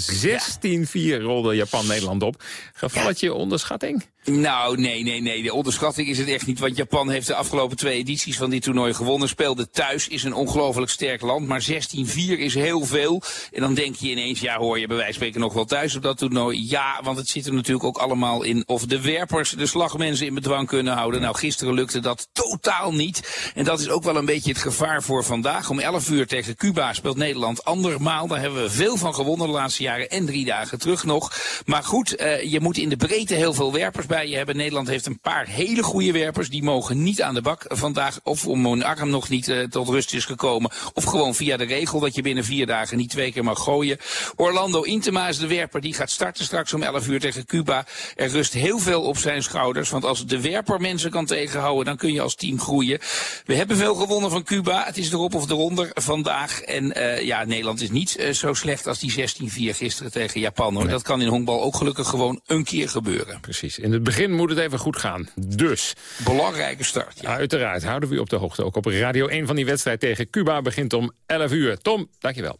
rolde Japan Nederland op. Gevalletje onderschatting? Nou, nee, nee, nee. De onderschatting is het echt niet. Want Japan heeft de afgelopen twee edities van dit toernooi gewonnen. Speelde thuis, is een ongelooflijk sterk land. Maar 16-4 is heel veel. En dan denk je ineens, ja hoor je bij wijze spreken nog wel thuis op dat toernooi. Ja, want het zit er natuurlijk ook allemaal in. Of de werpers de slagmensen in bedwang kunnen houden. Nou, gisteren lukte dat totaal niet. En dat is ook wel een beetje het gevaar voor vandaag. Om 11 uur tegen Cuba speelt Nederland andermaal. Daar hebben we veel van gewonnen de laatste jaren. En drie dagen terug nog. Maar goed, eh, je moet in de breedte heel veel werpers bij je hebben. Nederland heeft een paar hele goede werpers. Die mogen niet aan de bak vandaag. Of om arm nog niet eh, tot rust is gekomen. Of gewoon via de regel dat je binnen vier dagen niet twee keer mag gooien. Orlando Intema is de werper. Die gaat starten straks om 11 uur tegen Cuba. Er rust heel veel op zijn schouders. Want als de werper mensen kan tegenhouden, dan kun je als team groeien. We hebben veel gewonnen van Cuba. Het is erop of eronder vandaag. En eh, ja, Nederland is niet eh, zo slecht als die 16-4 gisteren tegen Japan. Hoor. Dat kan in honkbal ook gelukkig gewoon een keer gebeuren. Precies. In het begin moet het even goed gaan. Dus. Belangrijke start. Uiteraard houden we u op de hoogte. Ook op Radio 1 van die wedstrijd tegen Cuba begint om 11 uur. Tom, dankjewel.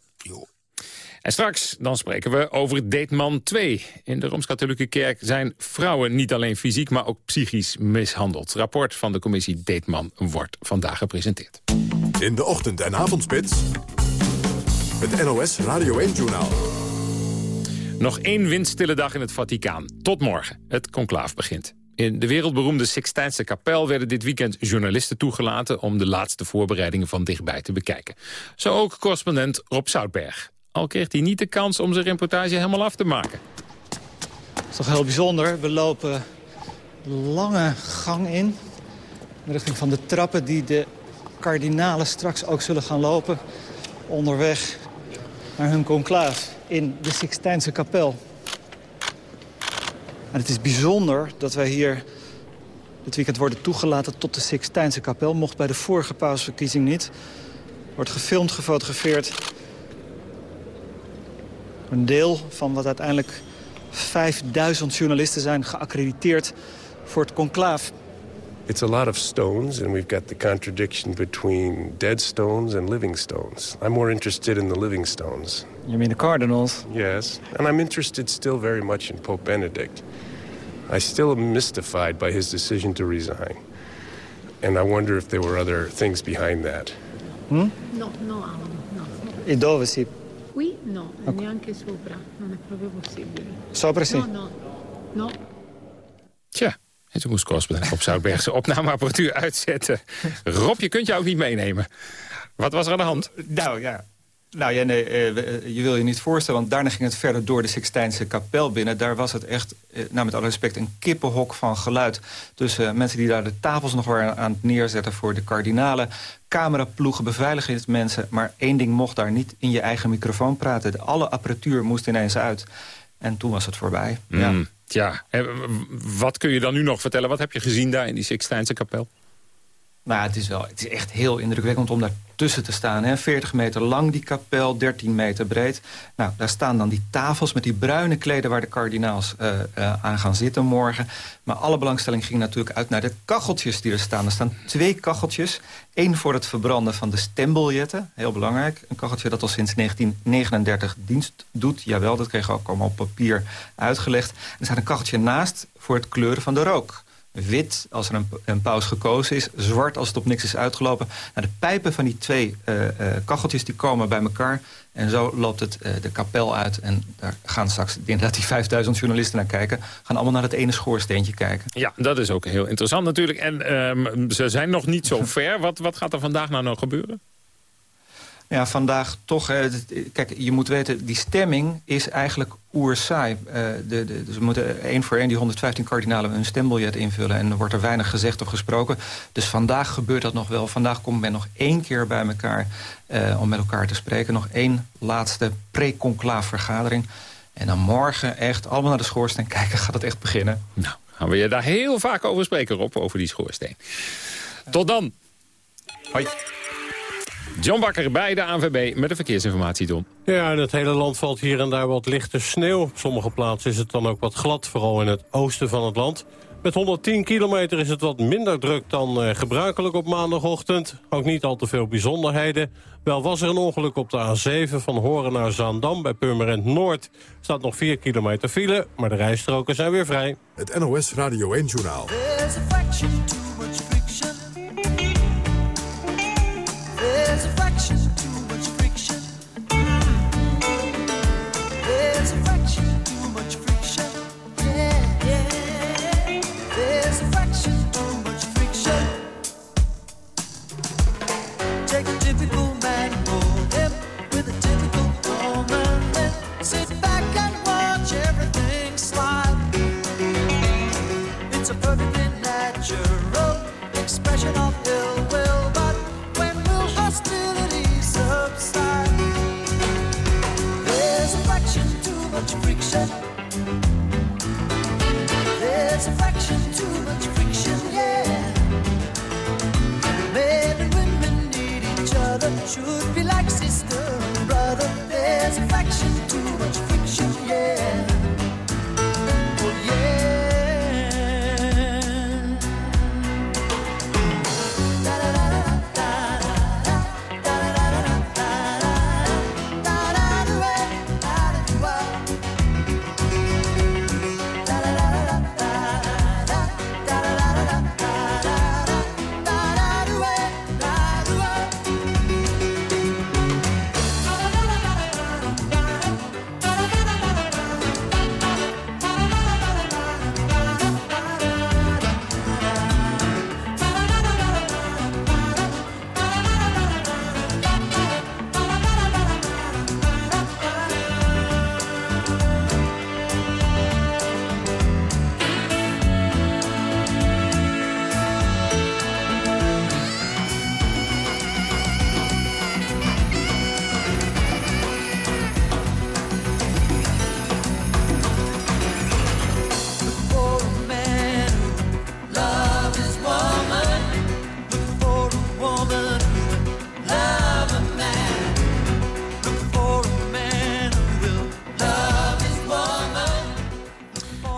En straks dan spreken we over Dateman 2. In de Rooms-Katholieke Kerk zijn vrouwen niet alleen fysiek... maar ook psychisch mishandeld. Het rapport van de commissie Dateman wordt vandaag gepresenteerd. In de ochtend- en avondspits. Het NOS Radio 1-journaal. Nog één windstille dag in het Vaticaan. Tot morgen. Het conclaaf begint. In de wereldberoemde Sixtijnse kapel werden dit weekend journalisten toegelaten... om de laatste voorbereidingen van dichtbij te bekijken. Zo ook correspondent Rob Zoutberg. Al kreeg hij niet de kans om zijn reportage helemaal af te maken. Het is toch heel bijzonder. We lopen de lange gang in. In richting van de trappen die de kardinalen straks ook zullen gaan lopen. Onderweg naar hun conclaaf in de Sixtijnse kapel. En het is bijzonder dat wij hier dit weekend worden toegelaten tot de Sixtijnse kapel. Mocht bij de vorige pausverkiezing niet. Wordt gefilmd, gefotografeerd. Een deel van wat uiteindelijk 5000 journalisten zijn geaccrediteerd voor het conclaaf. It's a lot of stones, and we've got the contradiction between dead stones and living stones. I'm more interested in the living stones. You mean the cardinals? Yes, and I'm interested still very much in Pope Benedict. I still am mystified by his decision to resign. And I wonder if there were other things behind that. Hm? No, no, no, no. E dove si... Qui no, e neanche sopra, non è proprio possibile. Sopra sì? No, no, no. Tja, En toen moest correspondent op Zoutberg zijn opnameapparatuur uitzetten. Rob, je kunt je ook niet meenemen. Wat was er aan de hand? Nou ja, nou ja, nee, eh, je wil je niet voorstellen, want daarna ging het verder door de Sixtijnse kapel binnen. Daar was het echt, eh, nou met alle respect, een kippenhok van geluid. Tussen mensen die daar de tafels nog waren aan het neerzetten voor de kardinalen. Cameraploegen, beveiligingsmensen. Maar één ding mocht daar niet in je eigen microfoon praten. Alle apparatuur moest ineens uit. En toen was het voorbij. ja. Tja, wat kun je dan nu nog vertellen? Wat heb je gezien daar in die Sixtijnse kapel? Nou, het is, wel, het is echt heel indrukwekkend om daar tussen te staan. Hè. 40 meter lang die kapel, 13 meter breed. Nou, daar staan dan die tafels met die bruine kleden... waar de kardinaals uh, aan gaan zitten morgen. Maar alle belangstelling ging natuurlijk uit naar de kacheltjes die er staan. Er staan twee kacheltjes. Eén voor het verbranden van de stembiljetten. Heel belangrijk. Een kacheltje dat al sinds 1939 dienst doet. Jawel, dat kreeg ook allemaal op papier uitgelegd. Er staat een kacheltje naast voor het kleuren van de rook wit als er een, een, paus gekozen is, zwart als het op niks is uitgelopen. Nou, de pijpen van die twee uh, uh, kacheltjes die komen bij elkaar en zo loopt het uh, de kapel uit. En daar gaan straks inderdaad die 5000 journalisten naar kijken. Gaan allemaal naar het ene schoorsteentje kijken. Ja, dat is ook heel interessant natuurlijk. En um, ze zijn nog niet zo ver. Wat, wat gaat er vandaag nou nog gebeuren? Ja, vandaag toch... Eh, kijk, je moet weten, die stemming is eigenlijk oerzaai. Uh, de, de, dus we moeten één voor één die 115 kardinalen een stembiljet invullen... en er wordt er weinig gezegd of gesproken. Dus vandaag gebeurt dat nog wel. Vandaag komt men nog één keer bij elkaar uh, om met elkaar te spreken. Nog één laatste pre-conclaaf vergadering. En dan morgen echt allemaal naar de schoorsteen kijken. Gaat het echt beginnen. Nou, gaan we je daar heel vaak over spreken, Rob, over die schoorsteen. Tot dan. Hoi. John Bakker bij de ANVB met de verkeersinformatie, Don. Ja, in het hele land valt hier en daar wat lichte sneeuw. Op sommige plaatsen is het dan ook wat glad, vooral in het oosten van het land. Met 110 kilometer is het wat minder druk dan uh, gebruikelijk op maandagochtend. Ook niet al te veel bijzonderheden. Wel was er een ongeluk op de A7 van Horen naar Zaandam bij Purmerend Noord. staat nog 4 kilometer file, maar de rijstroken zijn weer vrij. Het NOS Radio 1-journaal. There's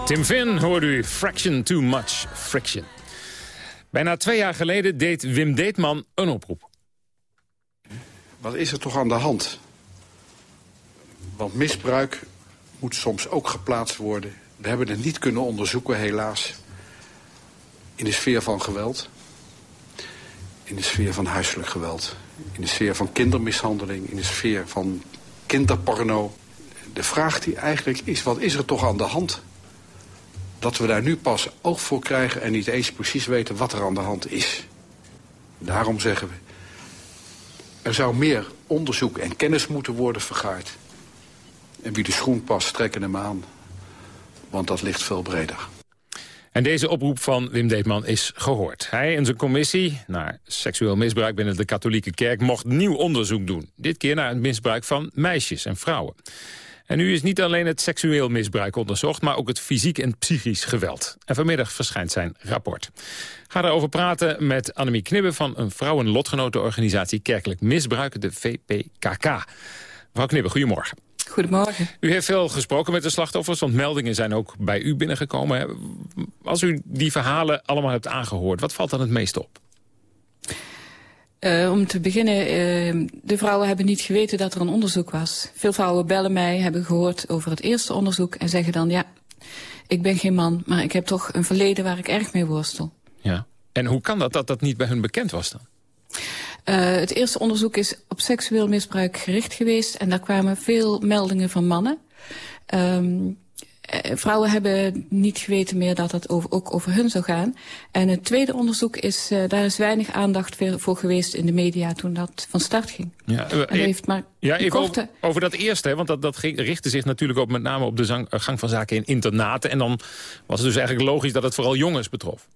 Tim Finn hoorde u Fraction Too Much Friction. Bijna twee jaar geleden deed Wim Deetman een oproep. Wat is er toch aan de hand? Want misbruik moet soms ook geplaatst worden. We hebben het niet kunnen onderzoeken, helaas. In de sfeer van geweld. In de sfeer van huiselijk geweld. In de sfeer van kindermishandeling. In de sfeer van kinderporno. De vraag die eigenlijk is, wat is er toch aan de hand? Dat we daar nu pas oog voor krijgen... en niet eens precies weten wat er aan de hand is. Daarom zeggen we... er zou meer onderzoek en kennis moeten worden vergaard. En wie de schoen past, trekken hem aan. Want dat ligt veel breder. En deze oproep van Wim Deetman is gehoord. Hij en zijn commissie naar seksueel misbruik binnen de katholieke kerk... mocht nieuw onderzoek doen. Dit keer naar het misbruik van meisjes en vrouwen. En nu is niet alleen het seksueel misbruik onderzocht... maar ook het fysiek en psychisch geweld. En vanmiddag verschijnt zijn rapport. Ga daarover praten met Annemie Knibbe... van een vrouwenlotgenotenorganisatie Kerkelijk Misbruik, de VPKK. Mevrouw Knibbe, goedemorgen. Goedemorgen. U heeft veel gesproken met de slachtoffers, want meldingen zijn ook bij u binnengekomen. Als u die verhalen allemaal hebt aangehoord, wat valt dan het meest op? Uh, om te beginnen, uh, de vrouwen hebben niet geweten dat er een onderzoek was. Veel vrouwen bellen mij, hebben gehoord over het eerste onderzoek... en zeggen dan, ja, ik ben geen man, maar ik heb toch een verleden waar ik erg mee worstel. Ja. En hoe kan dat dat dat niet bij hun bekend was dan? Uh, het eerste onderzoek is op seksueel misbruik gericht geweest... en daar kwamen veel meldingen van mannen. Um, vrouwen hebben niet geweten meer dat het over, ook over hun zou gaan. En het tweede onderzoek is, uh, daar is weinig aandacht voor geweest in de media toen dat van start ging. Ja, en heeft maar ja even korte... over, over, dat eerste, hè, want dat, dat ging, richtte zich natuurlijk ook met name op de zang, gang van zaken in internaten. En dan was het dus eigenlijk logisch dat het vooral jongens betrof.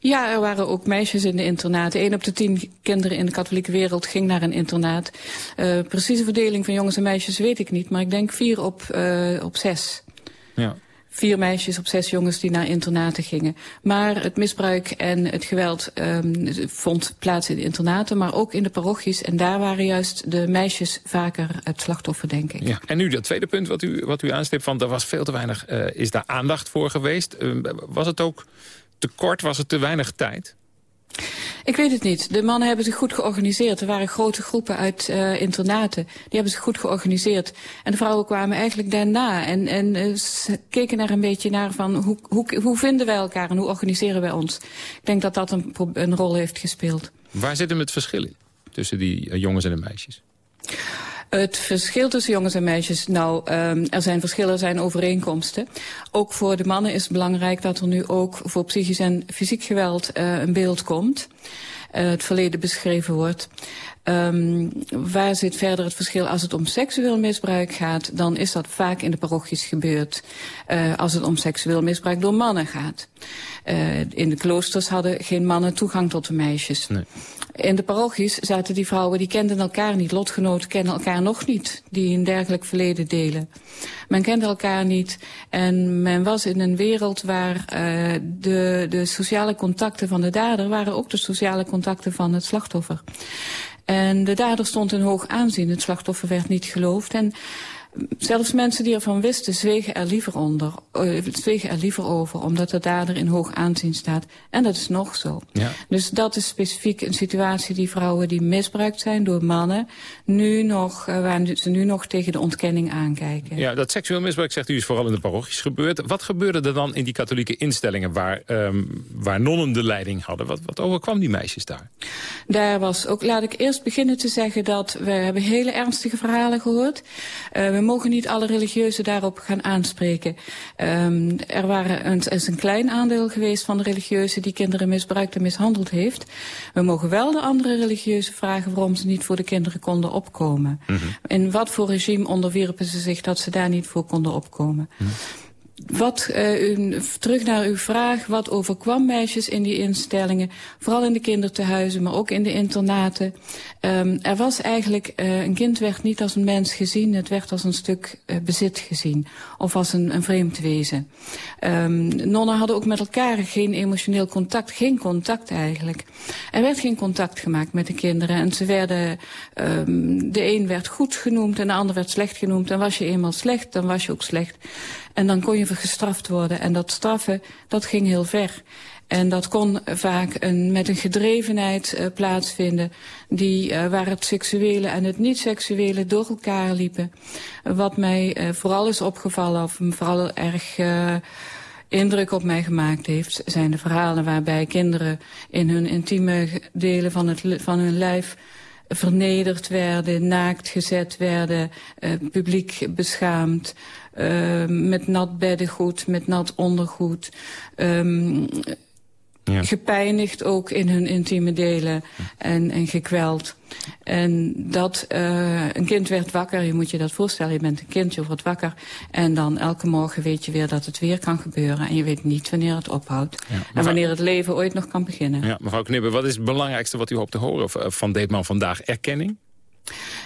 Ja, er waren ook meisjes in de internaten. Eén op de tien kinderen in de katholieke wereld ging naar een internaat. Uh, precieze verdeling van jongens en meisjes weet ik niet, maar ik denk vier op, uh, op zes. Ja. Vier meisjes op zes jongens die naar internaten gingen. Maar het misbruik en het geweld um, vond plaats in de internaten, maar ook in de parochies. En daar waren juist de meisjes vaker het slachtoffer, denk ik. Ja. En nu dat tweede punt wat u, wat u aanstipt, van er was veel te weinig, uh, is daar aandacht voor geweest. Uh, was het ook te kort, was het te weinig tijd? Ik weet het niet. De mannen hebben zich goed georganiseerd. Er waren grote groepen uit uh, internaten. Die hebben zich goed georganiseerd. En de vrouwen kwamen eigenlijk daarna. En, en uh, keken er een beetje naar van hoe, hoe, hoe vinden wij elkaar en hoe organiseren wij ons. Ik denk dat dat een, een rol heeft gespeeld. Waar zit hem het verschil in tussen die uh, jongens en de meisjes? Het verschil tussen jongens en meisjes, nou, um, er zijn verschillen, er zijn overeenkomsten. Ook voor de mannen is het belangrijk dat er nu ook voor psychisch en fysiek geweld uh, een beeld komt. Uh, het verleden beschreven wordt. Um, waar zit verder het verschil? Als het om seksueel misbruik gaat, dan is dat vaak in de parochies gebeurd. Uh, als het om seksueel misbruik door mannen gaat. Uh, in de kloosters hadden geen mannen toegang tot de meisjes. Nee. In de parochies zaten die vrouwen, die kenden elkaar niet. Lotgenoten kennen elkaar nog niet, die een dergelijk verleden delen. Men kende elkaar niet en men was in een wereld waar uh, de, de sociale contacten van de dader... waren ook de sociale contacten van het slachtoffer. En de dader stond in hoog aanzien. Het slachtoffer werd niet geloofd. En zelfs mensen die ervan wisten, zwegen er liever onder, uh, zwegen er liever over, omdat de dader in hoog aanzien staat. En dat is nog zo. Ja. Dus dat is specifiek een situatie die vrouwen die misbruikt zijn door mannen, nu nog, uh, waar ze nu nog tegen de ontkenning aankijken. Ja, dat seksueel misbruik, zegt u, is vooral in de parochies gebeurd. Wat gebeurde er dan in die katholieke instellingen waar, um, waar nonnen de leiding hadden? Wat, wat overkwam die meisjes daar? Daar was ook, laat ik eerst beginnen te zeggen dat we hebben hele ernstige verhalen gehoord. Uh, we mogen niet alle religieuzen daarop gaan aanspreken. Um, er waren een, is een klein aandeel geweest van de religieuzen die kinderen misbruikt en mishandeld heeft. We mogen wel de andere religieuzen vragen waarom ze niet voor de kinderen konden opkomen. Mm -hmm. In wat voor regime onderwierpen ze zich dat ze daar niet voor konden opkomen. Mhm. Mm -hmm. Wat, uh, terug naar uw vraag, wat overkwam meisjes in die instellingen? Vooral in de kindertehuizen, maar ook in de internaten. Um, er was eigenlijk, uh, een kind werd niet als een mens gezien, het werd als een stuk uh, bezit gezien. Of als een, een vreemd wezen. Um, nonnen hadden ook met elkaar geen emotioneel contact, geen contact eigenlijk. Er werd geen contact gemaakt met de kinderen. En ze werden, um, de een werd goed genoemd en de ander werd slecht genoemd. En was je eenmaal slecht, dan was je ook slecht. En dan kon je gestraft worden. En dat straffen, dat ging heel ver. En dat kon vaak een, met een gedrevenheid uh, plaatsvinden... Die, uh, waar het seksuele en het niet-seksuele door elkaar liepen. Wat mij uh, vooral is opgevallen, of vooral erg indruk op mij gemaakt heeft... zijn de verhalen waarbij kinderen in hun intieme delen van, het, van hun lijf... vernederd werden, naakt gezet werden, uh, publiek beschaamd, uh, met nat beddengoed, met nat ondergoed. Um, ja. Gepijnigd ook in hun intieme delen en, en gekweld. En dat, uh, een kind werd wakker, je moet je dat voorstellen, je bent een kind, je wordt wakker. En dan elke morgen weet je weer dat het weer kan gebeuren. En je weet niet wanneer het ophoudt. Ja, en wanneer het leven ooit nog kan beginnen. Ja, mevrouw Knibbe, wat is het belangrijkste wat u hoopt te horen van Deetman vandaag? Erkenning?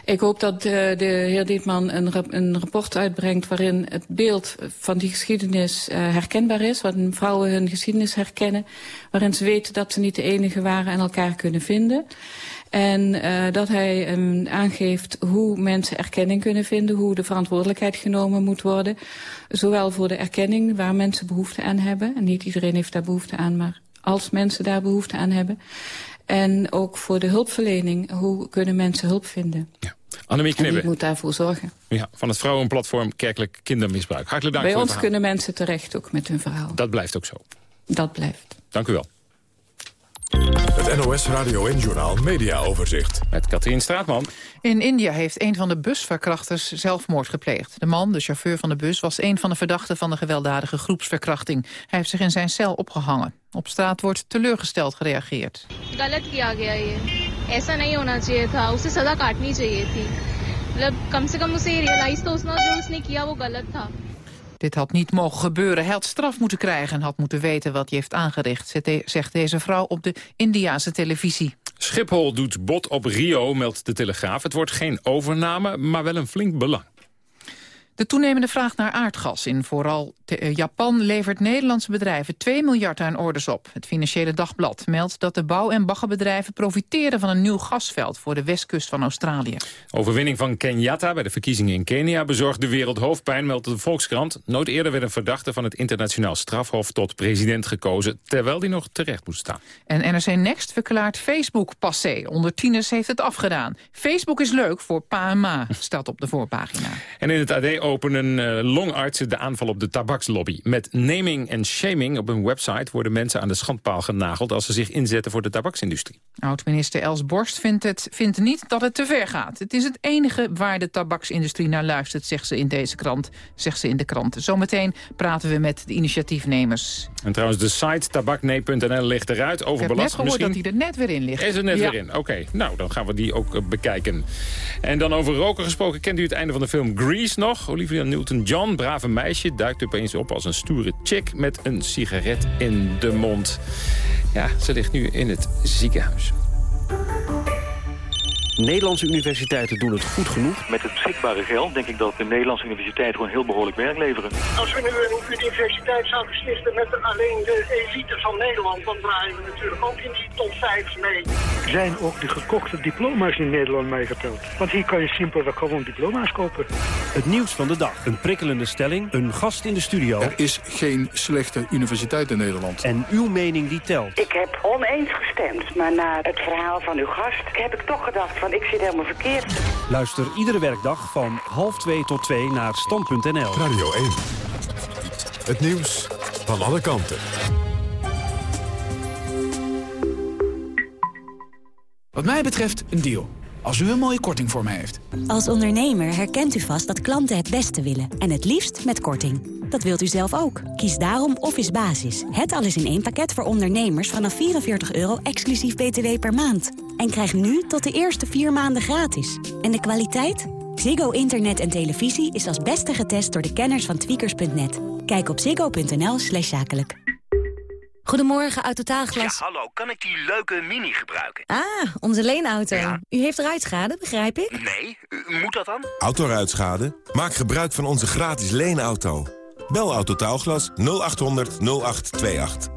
Ik hoop dat uh, de heer Dietman een, rap een, rapport uitbrengt... waarin het beeld van die geschiedenis uh, herkenbaar is. Waarin vrouwen hun geschiedenis herkennen. Waarin ze weten dat ze niet de enige waren en elkaar kunnen vinden. En uh, dat hij um, aangeeft hoe mensen erkenning kunnen vinden. Hoe de verantwoordelijkheid genomen moet worden. Zowel voor de erkenning waar mensen behoefte aan hebben. En niet iedereen heeft daar behoefte aan, maar als mensen daar behoefte aan hebben. En ook voor de hulpverlening. Hoe kunnen mensen hulp vinden? Ja. Annemie Knibbe. Moet daarvoor zorgen? Ja, van het Vrouwenplatform Kerkelijk Kindermisbruik. Hartelijk dank Bij voor ons kunnen mensen terecht ook met hun verhaal. Dat blijft ook zo. Dat blijft. Dank u wel. Het NOS Radio en Journal Media Overzicht. Met Katrien Straatman. In India heeft een van de busverkrachters zelfmoord gepleegd. De man, de chauffeur van de bus, was een van de verdachten van de gewelddadige groepsverkrachting. Hij heeft zich in zijn cel opgehangen. Op straat wordt teleurgesteld gereageerd. Galat dit had niet mogen gebeuren. Hij had straf moeten krijgen en had moeten weten wat hij heeft aangericht... zegt deze vrouw op de Indiase televisie. Schiphol doet bot op Rio, meldt de Telegraaf. Het wordt geen overname, maar wel een flink belang. De toenemende vraag naar aardgas in vooral eh, Japan levert Nederlandse bedrijven 2 miljard aan orders op. Het Financiële Dagblad meldt dat de bouw- en baggerbedrijven profiteren van een nieuw gasveld voor de westkust van Australië. Overwinning van Kenyatta bij de verkiezingen in Kenia bezorgt de wereld hoofdpijn, meldt de Volkskrant. Nooit eerder werd een verdachte van het internationaal strafhof tot president gekozen, terwijl die nog terecht moest staan. En NRC Next verklaart Facebook passé. Onder tieners heeft het afgedaan. Facebook is leuk voor pa en ma, staat op de voorpagina. En in het AD openen uh, longartsen de aanval op de tabakslobby. Met naming en shaming op hun website worden mensen aan de schandpaal genageld... als ze zich inzetten voor de tabaksindustrie. Oud-minister Els Borst vindt, het, vindt niet dat het te ver gaat. Het is het enige waar de tabaksindustrie naar luistert, zegt ze in deze krant. Zegt ze in de krant. Zometeen praten we met de initiatiefnemers. En trouwens, de site tabaknee.nl ligt eruit. Overbelast Ik heb net gehoord dat hij er net weer in ligt. Is er net weer in? Oké, nou, dan gaan we die ook uh, bekijken. En dan over roken gesproken, kent u het einde van de film Grease nog? Olivia Newton-John, brave meisje, duikt opeens op als een stoere chick... met een sigaret in de mond. Ja, ze ligt nu in het ziekenhuis. Nederlandse universiteiten doen het goed genoeg. Met het beschikbare geld denk ik dat de Nederlandse universiteiten gewoon heel behoorlijk werk leveren. Als we nu een universiteit zouden stichten met alleen de elite van Nederland, dan draaien we natuurlijk ook in die top 5 mee. Zijn ook de gekochte diploma's in Nederland meegeteld? Want hier kan je simpelweg gewoon diploma's kopen. Het nieuws van de dag. Een prikkelende stelling. Een gast in de studio. Er is geen slechte universiteit in Nederland. En uw mening die telt. Ik heb oneens gestemd, maar na het verhaal van uw gast heb ik toch gedacht van ik zit helemaal verkeerd. Luister iedere werkdag van half twee tot twee naar stand.nl. Radio 1. Het nieuws van alle kanten. Wat mij betreft een deal. Als u een mooie korting voor mij heeft. Als ondernemer herkent u vast dat klanten het beste willen. En het liefst met korting. Dat wilt u zelf ook. Kies daarom Office Basis. Het alles in één pakket voor ondernemers vanaf 44 euro exclusief btw per maand. En krijg nu tot de eerste vier maanden gratis. En de kwaliteit? Ziggo Internet en televisie is als beste getest door de kenners van tweakers.net. Kijk op ziggo.nl slash zakelijk. Goedemorgen, Autotaalglas. Ja, hallo. Kan ik die leuke Mini gebruiken? Ah, onze leenauto. Ja. U heeft ruitschade, begrijp ik? Nee, u- moet dat dan? Autoruitschade? Maak gebruik van onze gratis leenauto. Bel Autotaalglas 0800 0828.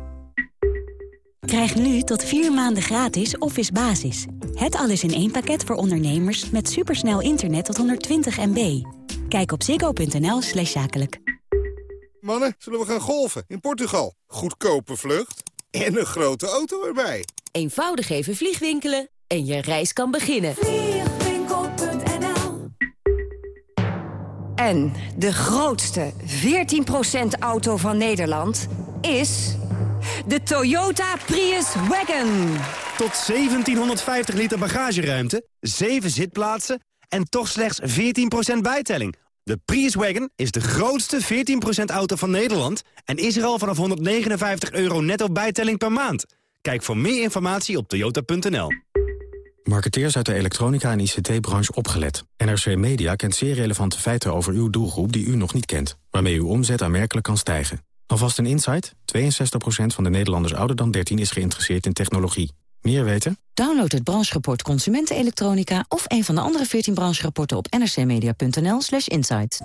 Krijg nu tot vier maanden gratis Office Basis. Het alles in één pakket voor ondernemers met supersnel internet tot 120 MB. Kijk op ziggo.nl slash zakelijk. Mannen, zullen we gaan golfen in Portugal? Goedkope vlucht en een grote auto erbij. Eenvoudig even vliegwinkelen en je reis kan beginnen. En de grootste 14% auto van Nederland is de Toyota Prius Wagon. Tot 1750 liter bagageruimte, 7 zitplaatsen en toch slechts 14% bijtelling. De Prius Wagon is de grootste 14% auto van Nederland... en is er al vanaf 159 euro netto bijtelling per maand. Kijk voor meer informatie op toyota.nl. Marketeers uit de elektronica- en ICT-branche opgelet. NRC Media kent zeer relevante feiten over uw doelgroep die u nog niet kent... waarmee uw omzet aanmerkelijk kan stijgen. Alvast een insight? 62% van de Nederlanders ouder dan 13 is geïnteresseerd in technologie. Meer weten? Download het brancherapport Consumentenelektronica... of een van de andere 14 brancherapporten op nrcmedia.nl slash insight.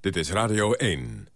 Dit is Radio 1.